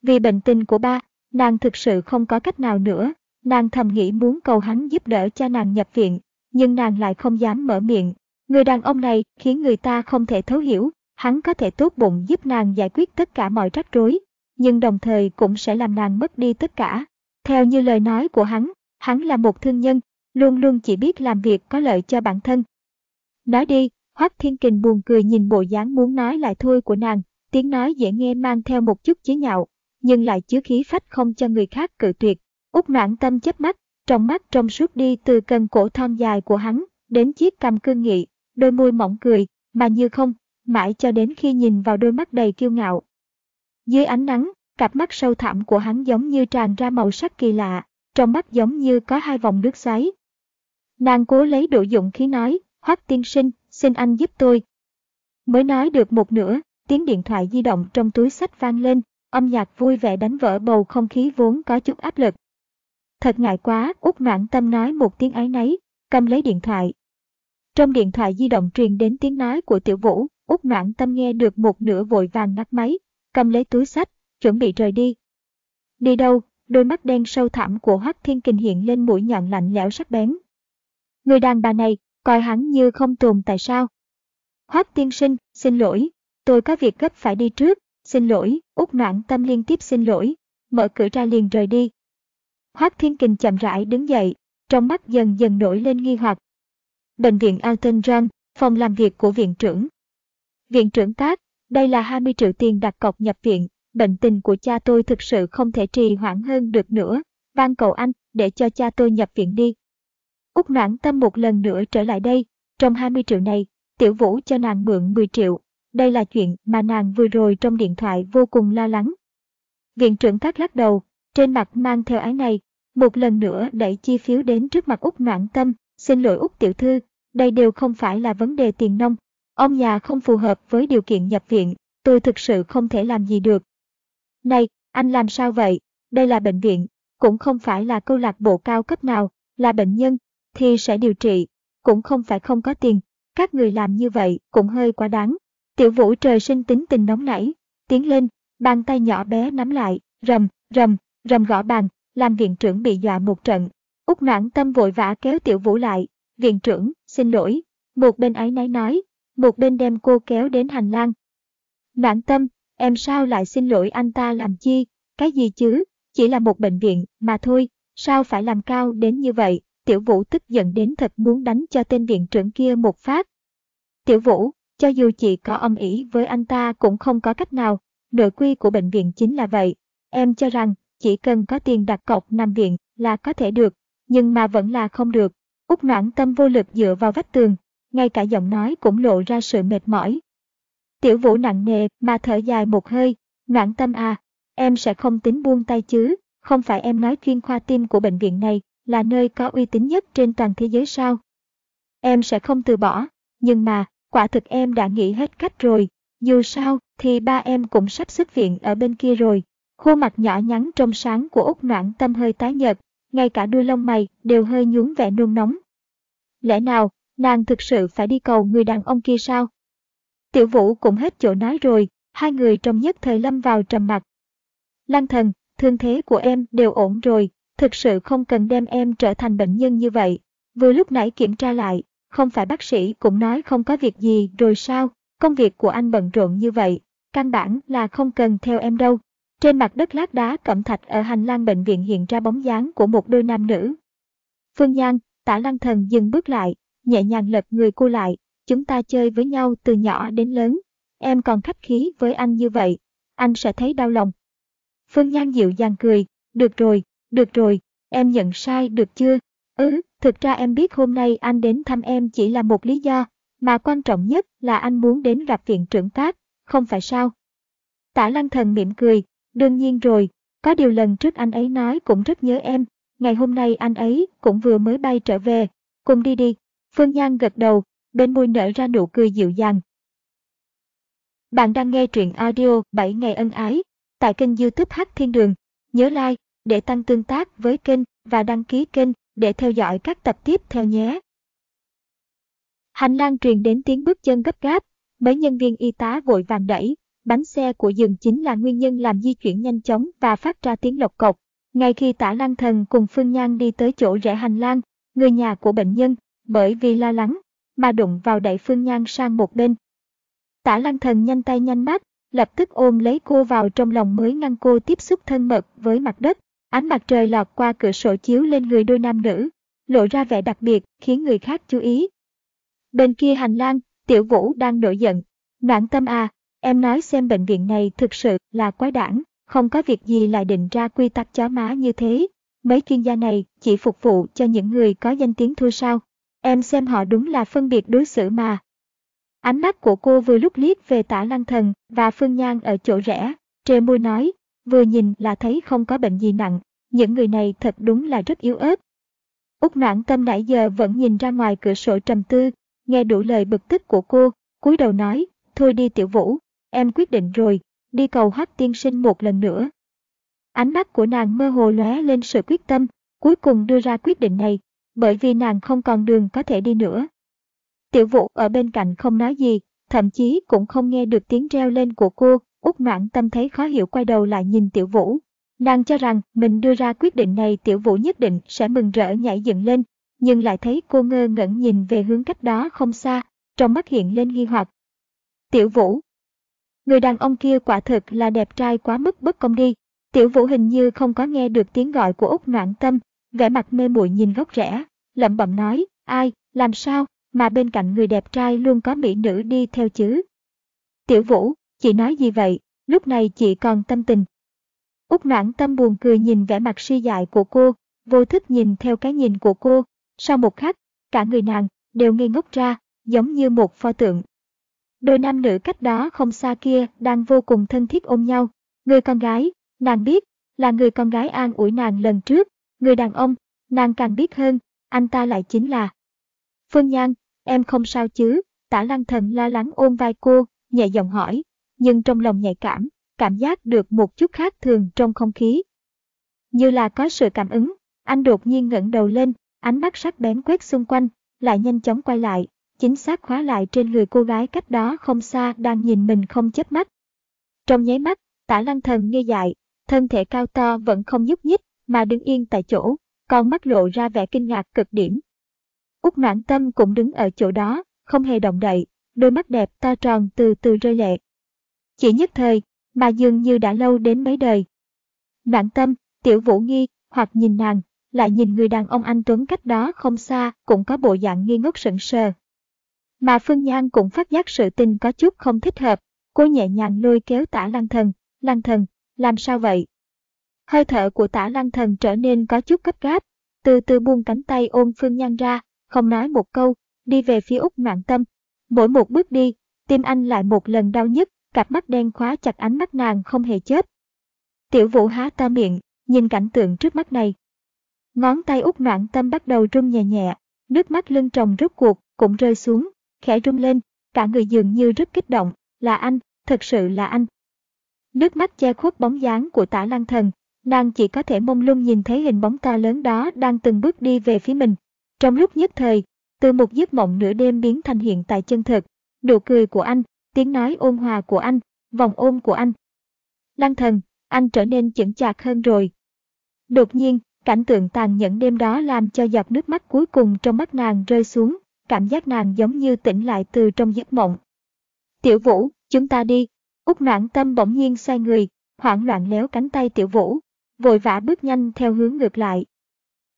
Vì bệnh tình của ba, nàng thực sự không có cách nào nữa, nàng thầm nghĩ muốn cầu hắn giúp đỡ cho nàng nhập viện, nhưng nàng lại không dám mở miệng. Người đàn ông này khiến người ta không thể thấu hiểu, hắn có thể tốt bụng giúp nàng giải quyết tất cả mọi rắc rối, nhưng đồng thời cũng sẽ làm nàng mất đi tất cả. Theo như lời nói của hắn, hắn là một thương nhân, luôn luôn chỉ biết làm việc có lợi cho bản thân. Nói đi, Hoắc Thiên Kình buồn cười nhìn bộ dáng muốn nói lại thôi của nàng, tiếng nói dễ nghe mang theo một chút chế nhạo, nhưng lại chứa khí phách không cho người khác cự tuyệt. Úc noãn tâm chớp mắt, trong mắt trong suốt đi từ cần cổ thon dài của hắn, đến chiếc cằm cương nghị, đôi môi mỏng cười, mà như không, mãi cho đến khi nhìn vào đôi mắt đầy kiêu ngạo. Dưới ánh nắng, cặp mắt sâu thẳm của hắn giống như tràn ra màu sắc kỳ lạ, trong mắt giống như có hai vòng nước xoáy. Nàng cố lấy đủ dụng khí nói, Hoắc tiên sinh, xin anh giúp tôi. Mới nói được một nửa, tiếng điện thoại di động trong túi sách vang lên, âm nhạc vui vẻ đánh vỡ bầu không khí vốn có chút áp lực. Thật ngại quá, út noạn tâm nói một tiếng ái nấy, cầm lấy điện thoại. Trong điện thoại di động truyền đến tiếng nói của tiểu vũ, út noạn tâm nghe được một nửa vội vàng ngắt máy, cầm lấy túi sách, chuẩn bị rời đi. Đi đâu, đôi mắt đen sâu thẳm của Hoắc Thiên Kình hiện lên mũi nhọn lạnh lẽo sắc bén. Người đàn bà này, coi hắn như không tồn tại sao. Hoắc tiên sinh, xin lỗi, tôi có việc gấp phải đi trước, xin lỗi, út noãn tâm liên tiếp xin lỗi, mở cửa ra liền rời đi. Hoắc Thiên Kình chậm rãi đứng dậy, trong mắt dần dần nổi lên nghi hoặc. Bệnh viện Alton John, phòng làm việc của viện trưởng. Viện trưởng Cát, đây là 20 triệu tiền đặt cọc nhập viện, bệnh tình của cha tôi thực sự không thể trì hoãn hơn được nữa, van cầu anh để cho cha tôi nhập viện đi. Úc noãn tâm một lần nữa trở lại đây, trong 20 triệu này, tiểu vũ cho nàng mượn 10 triệu, đây là chuyện mà nàng vừa rồi trong điện thoại vô cùng lo lắng. Viện trưởng thắt lắc đầu, trên mặt mang theo ái này, một lần nữa đẩy chi phiếu đến trước mặt Úc noãn tâm, xin lỗi Úc tiểu thư, đây đều không phải là vấn đề tiền nông. Ông nhà không phù hợp với điều kiện nhập viện, tôi thực sự không thể làm gì được. Này, anh làm sao vậy? Đây là bệnh viện, cũng không phải là câu lạc bộ cao cấp nào, là bệnh nhân, thì sẽ điều trị, cũng không phải không có tiền. Các người làm như vậy cũng hơi quá đáng. Tiểu vũ trời sinh tính tình nóng nảy, tiến lên, bàn tay nhỏ bé nắm lại, rầm, rầm, rầm gõ bàn, làm viện trưởng bị dọa một trận. Úc noãn tâm vội vã kéo tiểu vũ lại, viện trưởng, xin lỗi. Một bên ấy náy nói, một bên đem cô kéo đến hành lang. Mãn tâm, em sao lại xin lỗi anh ta làm chi, cái gì chứ, chỉ là một bệnh viện mà thôi, sao phải làm cao đến như vậy, tiểu vũ tức giận đến thật muốn đánh cho tên viện trưởng kia một phát. Tiểu vũ, cho dù chị có âm ỉ với anh ta cũng không có cách nào, nội quy của bệnh viện chính là vậy, em cho rằng chỉ cần có tiền đặt cọc nằm viện là có thể được, nhưng mà vẫn là không được. Úc noãn tâm vô lực dựa vào vách tường, ngay cả giọng nói cũng lộ ra sự mệt mỏi. Tiểu vũ nặng nề mà thở dài một hơi, ngoãn tâm à, em sẽ không tính buông tay chứ, không phải em nói chuyên khoa tim của bệnh viện này là nơi có uy tín nhất trên toàn thế giới sao? Em sẽ không từ bỏ, nhưng mà, quả thực em đã nghĩ hết cách rồi, dù sao thì ba em cũng sắp xuất viện ở bên kia rồi, Khuôn mặt nhỏ nhắn trong sáng của Úc Noãn Tâm hơi tái nhợt, ngay cả đuôi lông mày đều hơi nhún vẻ nôn nóng. Lẽ nào, nàng thực sự phải đi cầu người đàn ông kia sao? Tiểu Vũ cũng hết chỗ nói rồi, hai người trong nhất thời lâm vào trầm mặc. Lăng thần, thương thế của em đều ổn rồi, thực sự không cần đem em trở thành bệnh nhân như vậy. Vừa lúc nãy kiểm tra lại, không phải bác sĩ cũng nói không có việc gì rồi sao, công việc của anh bận rộn như vậy, căn bản là không cần theo em đâu. Trên mặt đất lát đá cẩm thạch ở hành lang bệnh viện hiện ra bóng dáng của một đôi nam nữ. Phương Nhan, tả lăng thần dừng bước lại, nhẹ nhàng lật người cô lại, chúng ta chơi với nhau từ nhỏ đến lớn. Em còn khách khí với anh như vậy, anh sẽ thấy đau lòng. Phương Nhan dịu dàng cười, được rồi, được rồi, em nhận sai được chưa? Ừ, thực ra em biết hôm nay anh đến thăm em chỉ là một lý do, mà quan trọng nhất là anh muốn đến gặp viện trưởng Cát, không phải sao? Tả lăng thần mỉm cười, đương nhiên rồi, có điều lần trước anh ấy nói cũng rất nhớ em, ngày hôm nay anh ấy cũng vừa mới bay trở về, cùng đi đi. Phương Nhan gật đầu, bên môi nở ra nụ cười dịu dàng. Bạn đang nghe truyện audio 7 ngày ân ái tại kênh youtube Hát Thiên Đường. Nhớ like để tăng tương tác với kênh và đăng ký kênh để theo dõi các tập tiếp theo nhé. Hành lang truyền đến tiếng bước chân gấp gáp, mấy nhân viên y tá vội vàng đẩy, bánh xe của giường chính là nguyên nhân làm di chuyển nhanh chóng và phát ra tiếng lộc cộc. Ngay khi tả lang thần cùng Phương Nhan đi tới chỗ rẽ hành lang, người nhà của bệnh nhân, bởi vì lo lắng, mà đụng vào đẩy Phương Nhan sang một bên. Tả lăng thần nhanh tay nhanh mắt, lập tức ôm lấy cô vào trong lòng mới ngăn cô tiếp xúc thân mật với mặt đất. Ánh mặt trời lọt qua cửa sổ chiếu lên người đôi nam nữ, lộ ra vẻ đặc biệt khiến người khác chú ý. Bên kia hành lang, Tiểu Vũ đang nổi giận. Noãn tâm à, em nói xem bệnh viện này thực sự là quái đản, không có việc gì lại định ra quy tắc chó má như thế. Mấy chuyên gia này chỉ phục vụ cho những người có danh tiếng thôi sao. Em xem họ đúng là phân biệt đối xử mà. Ánh mắt của cô vừa lúc liếc về tả lăng thần và Phương Nhan ở chỗ rẽ, trề môi nói, vừa nhìn là thấy không có bệnh gì nặng, những người này thật đúng là rất yếu ớt. Úc noãn tâm nãy giờ vẫn nhìn ra ngoài cửa sổ trầm tư, nghe đủ lời bực tức của cô, cúi đầu nói, thôi đi tiểu vũ, em quyết định rồi, đi cầu hát tiên sinh một lần nữa. Ánh mắt của nàng mơ hồ lóe lên sự quyết tâm, cuối cùng đưa ra quyết định này, bởi vì nàng không còn đường có thể đi nữa. Tiểu vũ ở bên cạnh không nói gì, thậm chí cũng không nghe được tiếng reo lên của cô, út Noãn Tâm thấy khó hiểu quay đầu lại nhìn Tiểu Vũ. Nàng cho rằng mình đưa ra quyết định này Tiểu Vũ nhất định sẽ mừng rỡ nhảy dựng lên, nhưng lại thấy cô ngơ ngẩn nhìn về hướng cách đó không xa, trong mắt hiện lên nghi hoặc. Tiểu Vũ Người đàn ông kia quả thực là đẹp trai quá mức bất công đi. Tiểu Vũ hình như không có nghe được tiếng gọi của Úc Noãn Tâm, vẻ mặt mê muội nhìn góc rẽ, lẩm bẩm nói, ai, làm sao, mà bên cạnh người đẹp trai luôn có mỹ nữ đi theo chứ. Tiểu Vũ, chị nói gì vậy, lúc này chị còn tâm tình. Úc noãn tâm buồn cười nhìn vẻ mặt suy dại của cô, vô thức nhìn theo cái nhìn của cô. Sau một khắc, cả người nàng đều ngây ngốc ra, giống như một pho tượng. Đôi nam nữ cách đó không xa kia đang vô cùng thân thiết ôm nhau. Người con gái, nàng biết, là người con gái an ủi nàng lần trước. Người đàn ông, nàng càng biết hơn, anh ta lại chính là. Phương Nhan, em không sao chứ, tả lăng thần lo lắng ôm vai cô, nhẹ giọng hỏi, nhưng trong lòng nhạy cảm, cảm giác được một chút khác thường trong không khí. Như là có sự cảm ứng, anh đột nhiên ngẩng đầu lên, ánh mắt sắc bén quét xung quanh, lại nhanh chóng quay lại, chính xác khóa lại trên người cô gái cách đó không xa đang nhìn mình không chớp mắt. Trong nháy mắt, tả lăng thần nghe dại, thân thể cao to vẫn không nhúc nhích, mà đứng yên tại chỗ, còn mắt lộ ra vẻ kinh ngạc cực điểm. Úc noãn tâm cũng đứng ở chỗ đó, không hề động đậy, đôi mắt đẹp to tròn từ từ rơi lệ. Chỉ nhất thời, mà dường như đã lâu đến mấy đời. Noãn tâm, tiểu vũ nghi, hoặc nhìn nàng, lại nhìn người đàn ông anh Tuấn cách đó không xa cũng có bộ dạng nghi ngốc sững sờ. Mà Phương Nhan cũng phát giác sự tình có chút không thích hợp, cô nhẹ nhàng lôi kéo tả lăng thần, lăng thần, làm sao vậy? Hơi thở của tả lăng thần trở nên có chút gấp gáp, từ từ buông cánh tay ôm Phương Nhan ra, không nói một câu, đi về phía Úc Ngoạn Tâm. Mỗi một bước đi, tim anh lại một lần đau nhức, cặp mắt đen khóa chặt ánh mắt nàng không hề chớp. Tiểu vũ há to miệng, nhìn cảnh tượng trước mắt này. Ngón tay út Noạn Tâm bắt đầu run nhẹ nhẹ, nước mắt lưng tròng rút cuộc, cũng rơi xuống, khẽ rung lên, cả người dường như rất kích động, là anh, thật sự là anh. Nước mắt che khuất bóng dáng của tả lăng thần, nàng chỉ có thể mông lung nhìn thấy hình bóng to lớn đó đang từng bước đi về phía mình. Trong lúc nhất thời, từ một giấc mộng nửa đêm biến thành hiện tại chân thực, nụ cười của anh, tiếng nói ôn hòa của anh, vòng ôm của anh. Lăng thần, anh trở nên chững chạc hơn rồi. Đột nhiên, cảnh tượng tàn nhẫn đêm đó làm cho giọt nước mắt cuối cùng trong mắt nàng rơi xuống, cảm giác nàng giống như tỉnh lại từ trong giấc mộng. Tiểu Vũ, chúng ta đi. Úc noãn tâm bỗng nhiên xoay người, hoảng loạn léo cánh tay Tiểu Vũ, vội vã bước nhanh theo hướng ngược lại.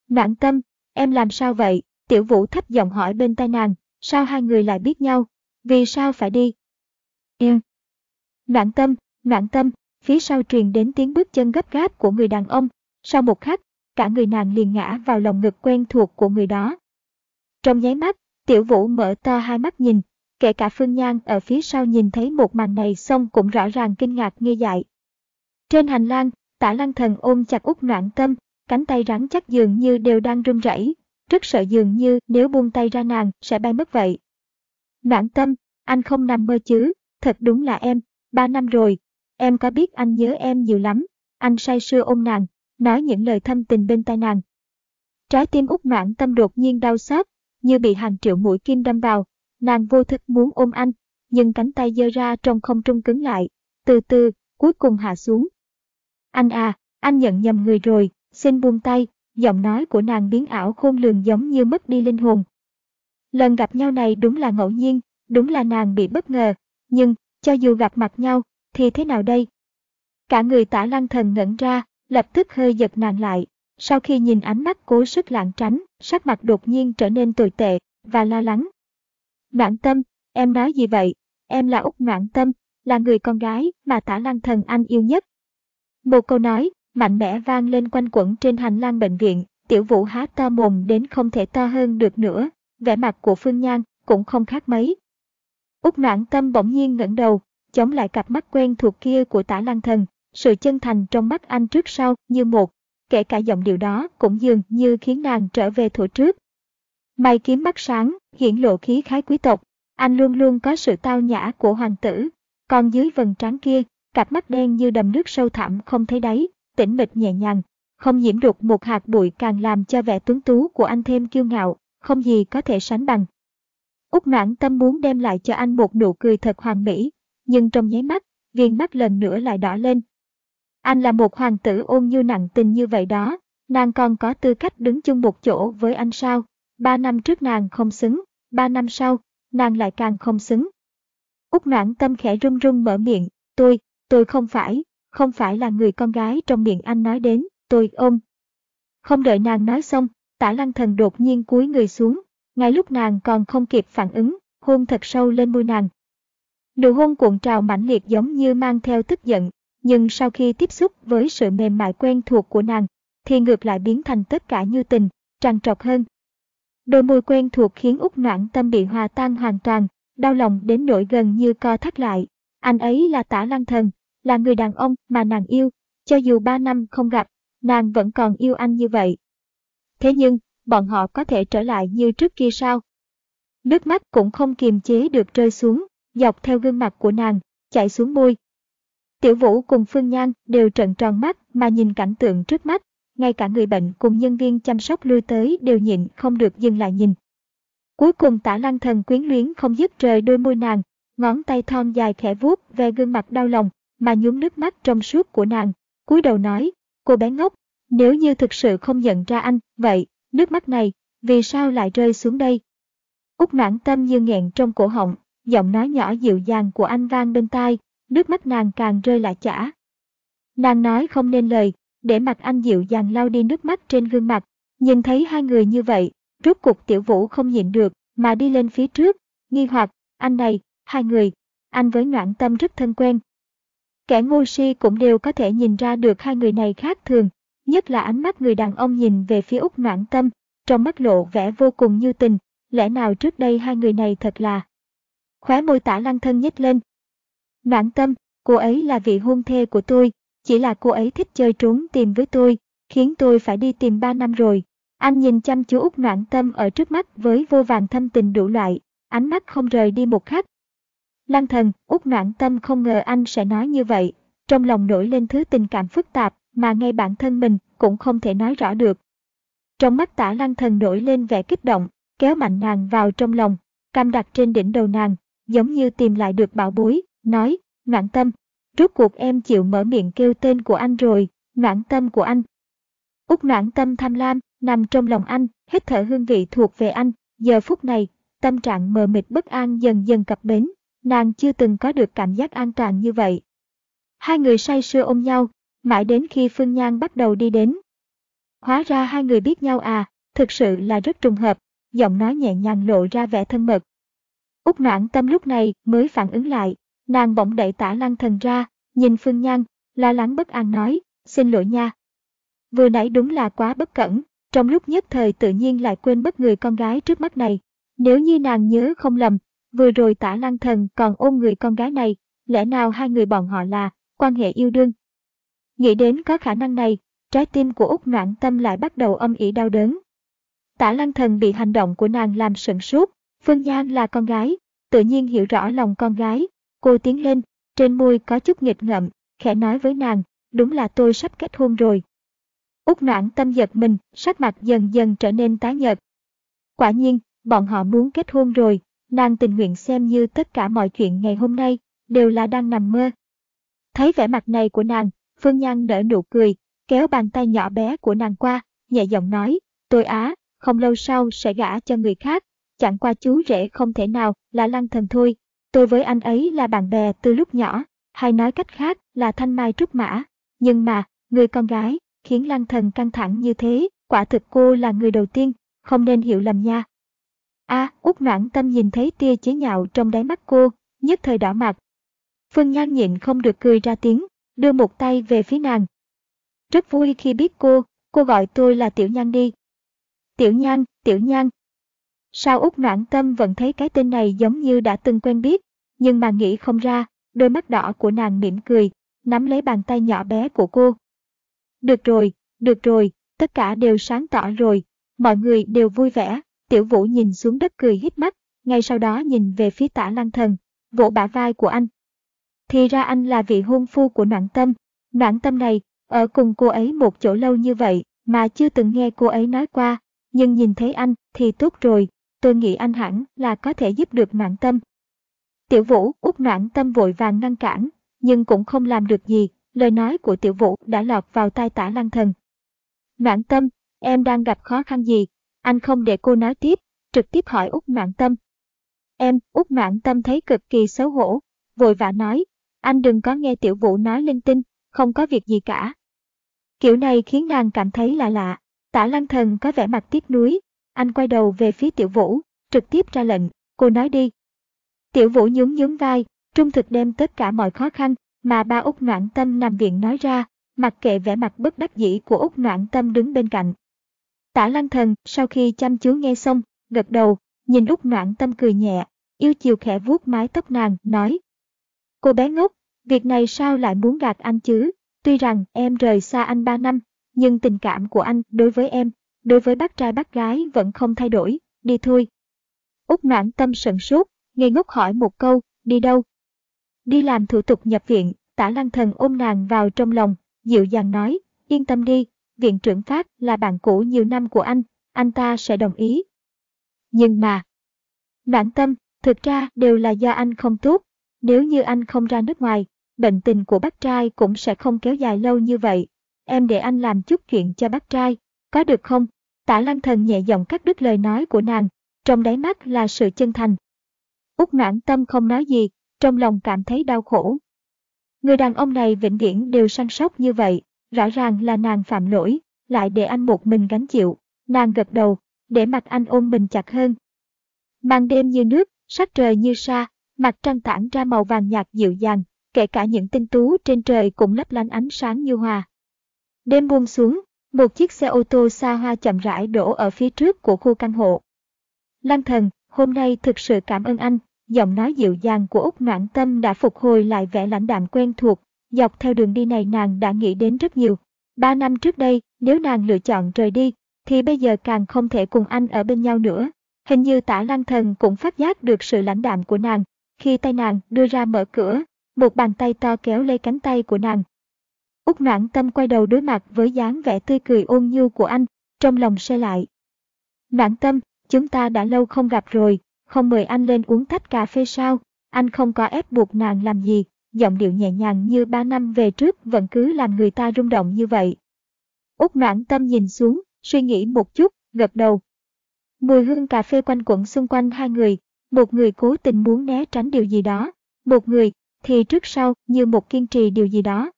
Noãn tâm, em làm sao vậy? Tiểu Vũ thấp giọng hỏi bên tai nàng, sao hai người lại biết nhau? Vì sao phải đi? Em. Noãn tâm, noãn tâm, phía sau truyền đến tiếng bước chân gấp gáp của người đàn ông. Sau một khắc, cả người nàng liền ngã vào lòng ngực quen thuộc của người đó. Trong nháy mắt, Tiểu Vũ mở to hai mắt nhìn, kể cả Phương Nhan ở phía sau nhìn thấy một màn này xong cũng rõ ràng kinh ngạc nghi dại. Trên hành lang, tả lăng thần ôm chặt út noạn tâm, cánh tay rắn chắc dường như đều đang run rẩy, rất sợ dường như nếu buông tay ra nàng sẽ bay mất vậy. Noạn tâm, anh không nằm mơ chứ, thật đúng là em, ba năm rồi, em có biết anh nhớ em nhiều lắm, anh say sưa ôm nàng, nói những lời thâm tình bên tai nàng. Trái tim út noạn tâm đột nhiên đau xót, như bị hàng triệu mũi kim đâm vào, nàng vô thức muốn ôm anh, nhưng cánh tay giơ ra trong không trung cứng lại, từ từ, cuối cùng hạ xuống. Anh à, anh nhận nhầm người rồi, xin buông tay, giọng nói của nàng biến ảo khôn lường giống như mất đi linh hồn. Lần gặp nhau này đúng là ngẫu nhiên, đúng là nàng bị bất ngờ, nhưng, cho dù gặp mặt nhau, thì thế nào đây? Cả người tả lăng thần ngẩn ra, lập tức hơi giật nàng lại, sau khi nhìn ánh mắt cố sức lảng tránh, sắc mặt đột nhiên trở nên tồi tệ, và lo lắng. Noãn tâm, em nói gì vậy? Em là Úc Noãn tâm, là người con gái mà tả lăng thần anh yêu nhất. Một câu nói, mạnh mẽ vang lên quanh quẩn trên hành lang bệnh viện, tiểu vũ há to mồm đến không thể to hơn được nữa, vẻ mặt của Phương Nhan cũng không khác mấy. Úc noãn tâm bỗng nhiên ngẩng đầu, chống lại cặp mắt quen thuộc kia của tả lăng thần, sự chân thành trong mắt anh trước sau như một, kể cả giọng điệu đó cũng dường như khiến nàng trở về thủ trước. Mày kiếm mắt sáng, hiển lộ khí khái quý tộc, anh luôn luôn có sự tao nhã của hoàng tử, còn dưới vầng trán kia, cặp mắt đen như đầm nước sâu thẳm không thấy đáy, tĩnh mịch nhẹ nhàng, không nhiễm đục một hạt bụi càng làm cho vẻ tuấn tú của anh thêm kiêu ngạo, không gì có thể sánh bằng. Úc noãn tâm muốn đem lại cho anh một nụ cười thật hoàn mỹ, nhưng trong nháy mắt, viên mắt lần nữa lại đỏ lên. Anh là một hoàng tử ôn như nặng tình như vậy đó, nàng còn có tư cách đứng chung một chỗ với anh sao? Ba năm trước nàng không xứng, ba năm sau, nàng lại càng không xứng. Úc noãn tâm khẽ run run mở miệng, tôi, tôi không phải, không phải là người con gái trong miệng anh nói đến, tôi ôm. Không đợi nàng nói xong, tả lăng thần đột nhiên cúi người xuống, ngay lúc nàng còn không kịp phản ứng, hôn thật sâu lên môi nàng. Nụ hôn cuộn trào mãnh liệt giống như mang theo tức giận, nhưng sau khi tiếp xúc với sự mềm mại quen thuộc của nàng, thì ngược lại biến thành tất cả như tình, tràn trọc hơn. Đôi môi quen thuộc khiến út noãn tâm bị hòa tan hoàn toàn, đau lòng đến nỗi gần như co thắt lại. Anh ấy là tả lăng thần, là người đàn ông mà nàng yêu, cho dù ba năm không gặp, nàng vẫn còn yêu anh như vậy. Thế nhưng, bọn họ có thể trở lại như trước kia sao? Nước mắt cũng không kiềm chế được rơi xuống, dọc theo gương mặt của nàng, chạy xuống môi. Tiểu Vũ cùng Phương Nhan đều trận tròn mắt mà nhìn cảnh tượng trước mắt, ngay cả người bệnh cùng nhân viên chăm sóc lui tới đều nhịn không được dừng lại nhìn. Cuối cùng tả lăng thần quyến luyến không dứt rời đôi môi nàng, ngón tay thon dài khẽ vuốt về gương mặt đau lòng, mà nhúng nước mắt trong suốt của nàng, cúi đầu nói, cô bé ngốc, nếu như thực sự không nhận ra anh, vậy, nước mắt này, vì sao lại rơi xuống đây? út noãn tâm như nghẹn trong cổ họng, giọng nói nhỏ dịu dàng của anh vang bên tai, nước mắt nàng càng rơi lại chả. Nàng nói không nên lời, để mặt anh dịu dàng lau đi nước mắt trên gương mặt, nhìn thấy hai người như vậy, rốt cuộc tiểu vũ không nhịn được, mà đi lên phía trước, nghi hoặc, anh này, hai người, anh với noãn tâm rất thân quen. Kẻ ngu si cũng đều có thể nhìn ra được hai người này khác thường, nhất là ánh mắt người đàn ông nhìn về phía út noãn tâm, trong mắt lộ vẻ vô cùng như tình, lẽ nào trước đây hai người này thật là. Khóe môi tả lăng thân nhếch lên. Noãn tâm, cô ấy là vị hôn thê của tôi, chỉ là cô ấy thích chơi trốn tìm với tôi, khiến tôi phải đi tìm ba năm rồi. Anh nhìn chăm chú út noãn tâm ở trước mắt với vô vàng thâm tình đủ loại, ánh mắt không rời đi một khắc. Lăng thần, út noãn tâm không ngờ anh sẽ nói như vậy. trong lòng nổi lên thứ tình cảm phức tạp mà ngay bản thân mình cũng không thể nói rõ được. Trong mắt tả lăng thần nổi lên vẻ kích động, kéo mạnh nàng vào trong lòng, cam đặt trên đỉnh đầu nàng, giống như tìm lại được bảo bối, nói, noãn tâm, rốt cuộc em chịu mở miệng kêu tên của anh rồi, noãn tâm của anh. Úc noãn tâm tham lam, nằm trong lòng anh, hít thở hương vị thuộc về anh, giờ phút này, tâm trạng mờ mịt bất an dần dần cập bến, nàng chưa từng có được cảm giác an toàn như vậy. Hai người say sưa ôm nhau, mãi đến khi Phương Nhan bắt đầu đi đến. Hóa ra hai người biết nhau à, thực sự là rất trùng hợp, giọng nói nhẹ nhàng lộ ra vẻ thân mật. Úc noãn tâm lúc này mới phản ứng lại, nàng bỗng đẩy tả lăng thần ra, nhìn Phương Nhan, lo lắng bất an nói, xin lỗi nha. Vừa nãy đúng là quá bất cẩn, trong lúc nhất thời tự nhiên lại quên bất người con gái trước mắt này. Nếu như nàng nhớ không lầm, vừa rồi tả lăng thần còn ôm người con gái này, lẽ nào hai người bọn họ là quan hệ yêu đương. Nghĩ đến có khả năng này, trái tim của Úc Noãn Tâm lại bắt đầu âm ỉ đau đớn. Tả lăng thần bị hành động của nàng làm sửng sốt, Phương Giang là con gái, tự nhiên hiểu rõ lòng con gái. Cô tiến lên, trên môi có chút nghịch ngợm, khẽ nói với nàng, đúng là tôi sắp kết hôn rồi. Úc noãn tâm giật mình, sắc mặt dần dần trở nên tái nhợt. Quả nhiên, bọn họ muốn kết hôn rồi, nàng tình nguyện xem như tất cả mọi chuyện ngày hôm nay, đều là đang nằm mơ. Thấy vẻ mặt này của nàng, Phương Nhan nở nụ cười, kéo bàn tay nhỏ bé của nàng qua, nhẹ giọng nói, tôi á, không lâu sau sẽ gả cho người khác, chẳng qua chú rể không thể nào là lăng thần thôi, tôi với anh ấy là bạn bè từ lúc nhỏ, hay nói cách khác là thanh mai trúc mã, nhưng mà, người con gái, khiến lăng thần căng thẳng như thế, quả thực cô là người đầu tiên, không nên hiểu lầm nha a à, út noãn tâm nhìn thấy tia chế nhạo trong đáy mắt cô, nhất thời đỏ mặt, Phương Nhan nhịn không được cười ra tiếng, đưa một tay về phía nàng. Rất vui khi biết cô, cô gọi tôi là Tiểu Nhan đi. Tiểu Nhan, Tiểu Nhan. Sao út noãn tâm vẫn thấy cái tên này giống như đã từng quen biết, nhưng mà nghĩ không ra, đôi mắt đỏ của nàng mỉm cười, nắm lấy bàn tay nhỏ bé của cô. Được rồi, được rồi, tất cả đều sáng tỏ rồi, mọi người đều vui vẻ, tiểu vũ nhìn xuống đất cười hít mắt, ngay sau đó nhìn về phía tả lăng thần, vỗ bả vai của anh, thì ra anh là vị hôn phu của noãn tâm. Noãn tâm này, ở cùng cô ấy một chỗ lâu như vậy mà chưa từng nghe cô ấy nói qua, nhưng nhìn thấy anh thì tốt rồi, tôi nghĩ anh hẳn là có thể giúp được noãn tâm. Tiểu vũ út noãn tâm vội vàng ngăn cản, nhưng cũng không làm được gì, lời nói của tiểu vũ đã lọt vào tai tả lăng thần. Noãn tâm, em đang gặp khó khăn gì? Anh không để cô nói tiếp, trực tiếp hỏi Úc noãn tâm. Em, Úc noãn tâm thấy cực kỳ xấu hổ, vội vã nói, anh đừng có nghe tiểu vũ nói linh tinh, không có việc gì cả. Kiểu này khiến nàng cảm thấy lạ lạ, tả lăng thần có vẻ mặt tiếc nuối, anh quay đầu về phía tiểu vũ, trực tiếp ra lệnh, cô nói đi. Tiểu vũ nhún nhún vai, trung thực đem tất cả mọi khó khăn mà ba Úc noãn tâm nằm viện nói ra, mặc kệ vẻ mặt bất đắc dĩ của Úc noãn tâm đứng bên cạnh. Tả lăng thần sau khi chăm chú nghe xong, gật đầu, nhìn út noãn tâm cười nhẹ, yêu chiều khẽ vuốt mái tóc nàng, nói, Cô bé ngốc, việc này sao lại muốn gạt anh chứ? Tuy rằng em rời xa anh 3 năm, nhưng tình cảm của anh đối với em, đối với bác trai bác gái vẫn không thay đổi, đi thôi. Úc noãn tâm sận sốt, ngây ngốc hỏi một câu, đi đâu? Đi làm thủ tục nhập viện, tả lăng thần ôm nàng vào trong lòng, dịu dàng nói, yên tâm đi, viện trưởng Pháp là bạn cũ nhiều năm của anh, anh ta sẽ đồng ý. Nhưng mà, noãn tâm, thực ra đều là do anh không tốt, nếu như anh không ra nước ngoài, bệnh tình của bác trai cũng sẽ không kéo dài lâu như vậy. Em để anh làm chút chuyện cho bác trai, có được không? Tả lăng thần nhẹ giọng cắt đứt lời nói của nàng, trong đáy mắt là sự chân thành. Úc noãn tâm không nói gì, trong lòng cảm thấy đau khổ. Người đàn ông này vĩnh viễn đều săn sóc như vậy, rõ ràng là nàng phạm lỗi, lại để anh một mình gánh chịu. Nàng gật đầu, để mặt anh ôm mình chặt hơn. Màn đêm như nước, sắc trời như sa, mặt trăng tản ra màu vàng nhạt dịu dàng, kể cả những tinh tú trên trời cũng lấp lánh ánh sáng như hòa. Đêm buông xuống, một chiếc xe ô tô xa hoa chậm rãi đổ ở phía trước của khu căn hộ. Lăng thần, hôm nay thực sự cảm ơn anh, giọng nói dịu dàng của Úc Noãn Tâm đã phục hồi lại vẻ lãnh đạm quen thuộc, dọc theo đường đi này nàng đã nghĩ đến rất nhiều. Ba năm trước đây, nếu nàng lựa chọn rời đi, thì bây giờ càng không thể cùng anh ở bên nhau nữa. Hình như tả lăng thần cũng phát giác được sự lãnh đạm của nàng, khi tay nàng đưa ra mở cửa, Một bàn tay to kéo lấy cánh tay của nàng. Úc noãn tâm quay đầu đối mặt với dáng vẻ tươi cười ôn nhu của anh, trong lòng xe lại. Noãn tâm, chúng ta đã lâu không gặp rồi, không mời anh lên uống tách cà phê sao, anh không có ép buộc nàng làm gì, giọng điệu nhẹ nhàng như ba năm về trước vẫn cứ làm người ta rung động như vậy. Úc noãn tâm nhìn xuống, suy nghĩ một chút, gật đầu. Mùi hương cà phê quanh quẩn xung quanh hai người, một người cố tình muốn né tránh điều gì đó, một người thì trước sau như một kiên trì điều gì đó.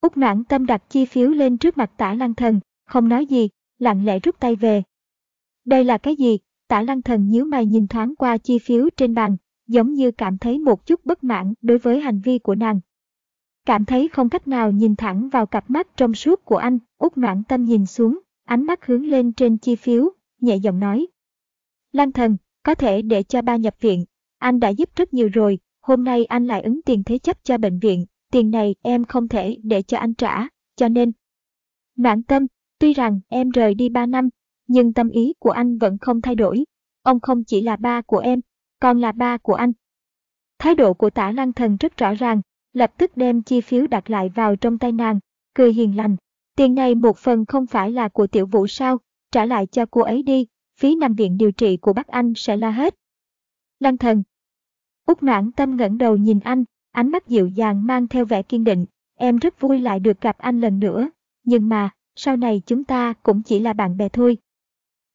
Úc noãn tâm đặt chi phiếu lên trước mặt tả lăng thần, không nói gì, lặng lẽ rút tay về. Đây là cái gì? Tả lăng thần nhíu mày nhìn thoáng qua chi phiếu trên bàn, giống như cảm thấy một chút bất mãn đối với hành vi của nàng. Cảm thấy không cách nào nhìn thẳng vào cặp mắt trong suốt của anh, út noãn tâm nhìn xuống, ánh mắt hướng lên trên chi phiếu, nhẹ giọng nói. Lan thần, có thể để cho ba nhập viện, anh đã giúp rất nhiều rồi, hôm nay anh lại ứng tiền thế chấp cho bệnh viện, tiền này em không thể để cho anh trả, cho nên. Noãn tâm, tuy rằng em rời đi ba năm, nhưng tâm ý của anh vẫn không thay đổi. Ông không chỉ là ba của em, còn là ba của anh. Thái độ của tả lăng thần rất rõ ràng, lập tức đem chi phiếu đặt lại vào trong tay nàng, cười hiền lành. Tiền này một phần không phải là của tiểu vũ sao, trả lại cho cô ấy đi, phí nằm viện điều trị của bác anh sẽ la hết. Lăng thần. Úc noãn tâm ngẩng đầu nhìn anh, ánh mắt dịu dàng mang theo vẻ kiên định, em rất vui lại được gặp anh lần nữa, nhưng mà, sau này chúng ta cũng chỉ là bạn bè thôi.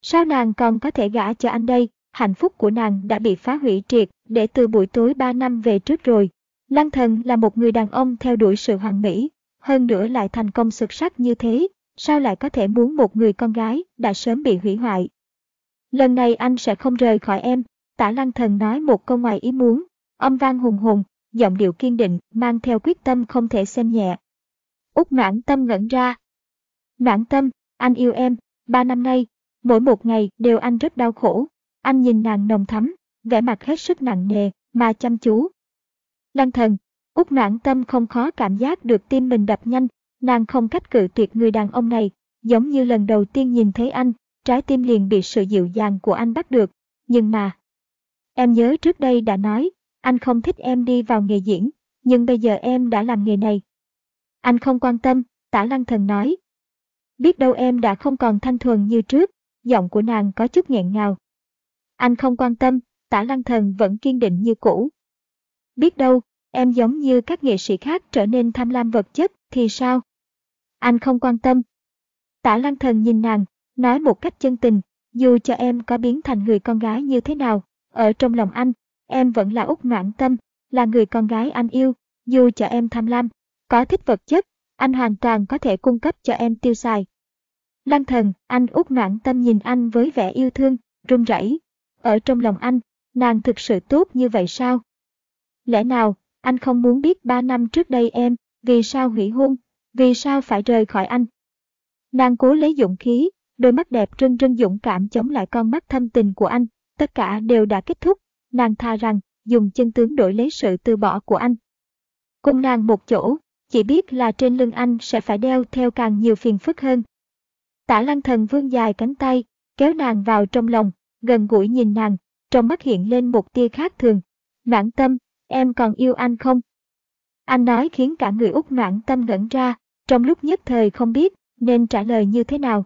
Sao nàng còn có thể gả cho anh đây, hạnh phúc của nàng đã bị phá hủy triệt để từ buổi tối 3 năm về trước rồi. Lăng thần là một người đàn ông theo đuổi sự hoàn mỹ, hơn nữa lại thành công xuất sắc như thế, sao lại có thể muốn một người con gái đã sớm bị hủy hoại. Lần này anh sẽ không rời khỏi em, tả lăng thần nói một câu ngoài ý muốn, âm vang hùng hùng, giọng điệu kiên định, mang theo quyết tâm không thể xem nhẹ. Úc noãn tâm ngẩn ra. Noãn tâm, anh yêu em, ba năm nay, mỗi một ngày đều anh rất đau khổ, anh nhìn nàng nồng thắm, vẻ mặt hết sức nặng nề, mà chăm chú. Lăng thần, út noãn tâm không khó cảm giác được tim mình đập nhanh, nàng không cách cự tuyệt người đàn ông này, giống như lần đầu tiên nhìn thấy anh, trái tim liền bị sự dịu dàng của anh bắt được. Nhưng mà, em nhớ trước đây đã nói, anh không thích em đi vào nghề diễn, nhưng bây giờ em đã làm nghề này. Anh không quan tâm, tả lăng thần nói. Biết đâu em đã không còn thanh thuần như trước, giọng của nàng có chút nghẹn ngào, anh không quan tâm, tả lăng thần vẫn kiên định như cũ. Biết đâu, em giống như các nghệ sĩ khác trở nên tham lam vật chất thì sao? Anh không quan tâm. Tả lăng thần nhìn nàng, nói một cách chân tình, dù cho em có biến thành người con gái như thế nào, ở trong lòng anh, em vẫn là út ngoãn tâm, là người con gái anh yêu, dù cho em tham lam, có thích vật chất, anh hoàn toàn có thể cung cấp cho em tiêu xài. Lăng thần, anh út ngoãn tâm nhìn anh với vẻ yêu thương, run rẩy. Ở trong lòng anh, nàng thực sự tốt như vậy sao? Lẽ nào, anh không muốn biết ba năm trước đây em, vì sao hủy hôn, vì sao phải rời khỏi anh? Nàng cố lấy dũng khí, đôi mắt đẹp rưng rưng dũng cảm chống lại con mắt thâm tình của anh, tất cả đều đã kết thúc, nàng tha rằng, dùng chân tướng đổi lấy sự từ bỏ của anh. Cùng nàng một chỗ, chỉ biết là trên lưng anh sẽ phải đeo theo càng nhiều phiền phức hơn. Tả lăng thần vương dài cánh tay, kéo nàng vào trong lòng, gần gũi nhìn nàng, trong mắt hiện lên một tia khác thường. Noãn tâm, em còn yêu anh không? Anh nói khiến cả người Úc noãn tâm ngẩn ra, trong lúc nhất thời không biết nên trả lời như thế nào.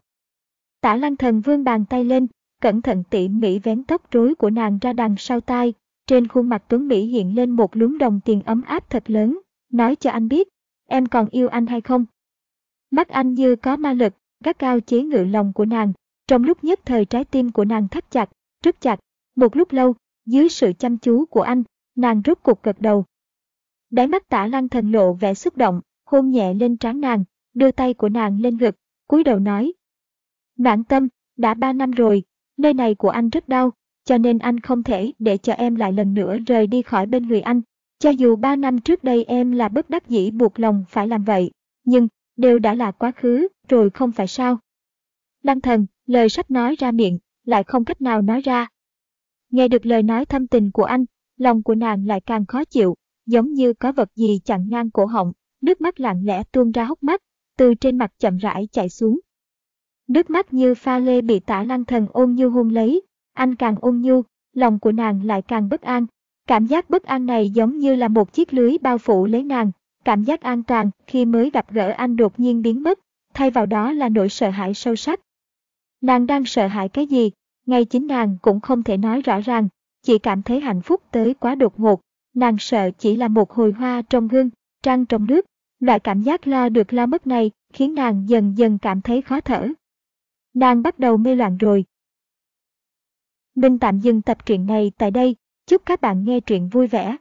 Tả lăng thần Vương bàn tay lên, cẩn thận tỉ mỉ vén tóc rối của nàng ra đằng sau tai, trên khuôn mặt Tuấn Mỹ hiện lên một luống đồng tiền ấm áp thật lớn, nói cho anh biết, em còn yêu anh hay không? Mắt anh như có ma lực, gắt cao chế ngự lòng của nàng, trong lúc nhất thời trái tim của nàng thắt chặt, rất chặt, một lúc lâu, dưới sự chăm chú của anh, nàng rút cuộc gật đầu. Đáy mắt tả lăng thần lộ vẻ xúc động, hôn nhẹ lên trán nàng, đưa tay của nàng lên ngực, cúi đầu nói. Mãn tâm, đã ba năm rồi, nơi này của anh rất đau, cho nên anh không thể để cho em lại lần nữa rời đi khỏi bên người anh. Cho dù ba năm trước đây em là bất đắc dĩ buộc lòng phải làm vậy, nhưng đều đã là quá khứ, rồi không phải sao. Lăng thần, lời sách nói ra miệng, lại không cách nào nói ra. Nghe được lời nói thâm tình của anh, lòng của nàng lại càng khó chịu, giống như có vật gì chặn ngang cổ họng, nước mắt lặng lẽ tuôn ra hốc mắt, từ trên mặt chậm rãi chảy xuống. Nước mắt như pha lê bị tả lăng thần ôn nhu hôn lấy, anh càng ôn nhu, lòng của nàng lại càng bất an, Cảm giác bất an này giống như là một chiếc lưới bao phủ lấy nàng, cảm giác an toàn khi mới gặp gỡ anh đột nhiên biến mất, thay vào đó là nỗi sợ hãi sâu sắc. Nàng đang sợ hãi cái gì, ngay chính nàng cũng không thể nói rõ ràng, chỉ cảm thấy hạnh phúc tới quá đột ngột, nàng sợ chỉ là một hồi hoa trong gương, trăng trong nước, loại cảm giác lo được lo mất này khiến nàng dần dần cảm thấy khó thở. Nàng bắt đầu mê loạn rồi. Mình tạm dừng tập truyện này tại đây, chúc các bạn nghe truyện vui vẻ.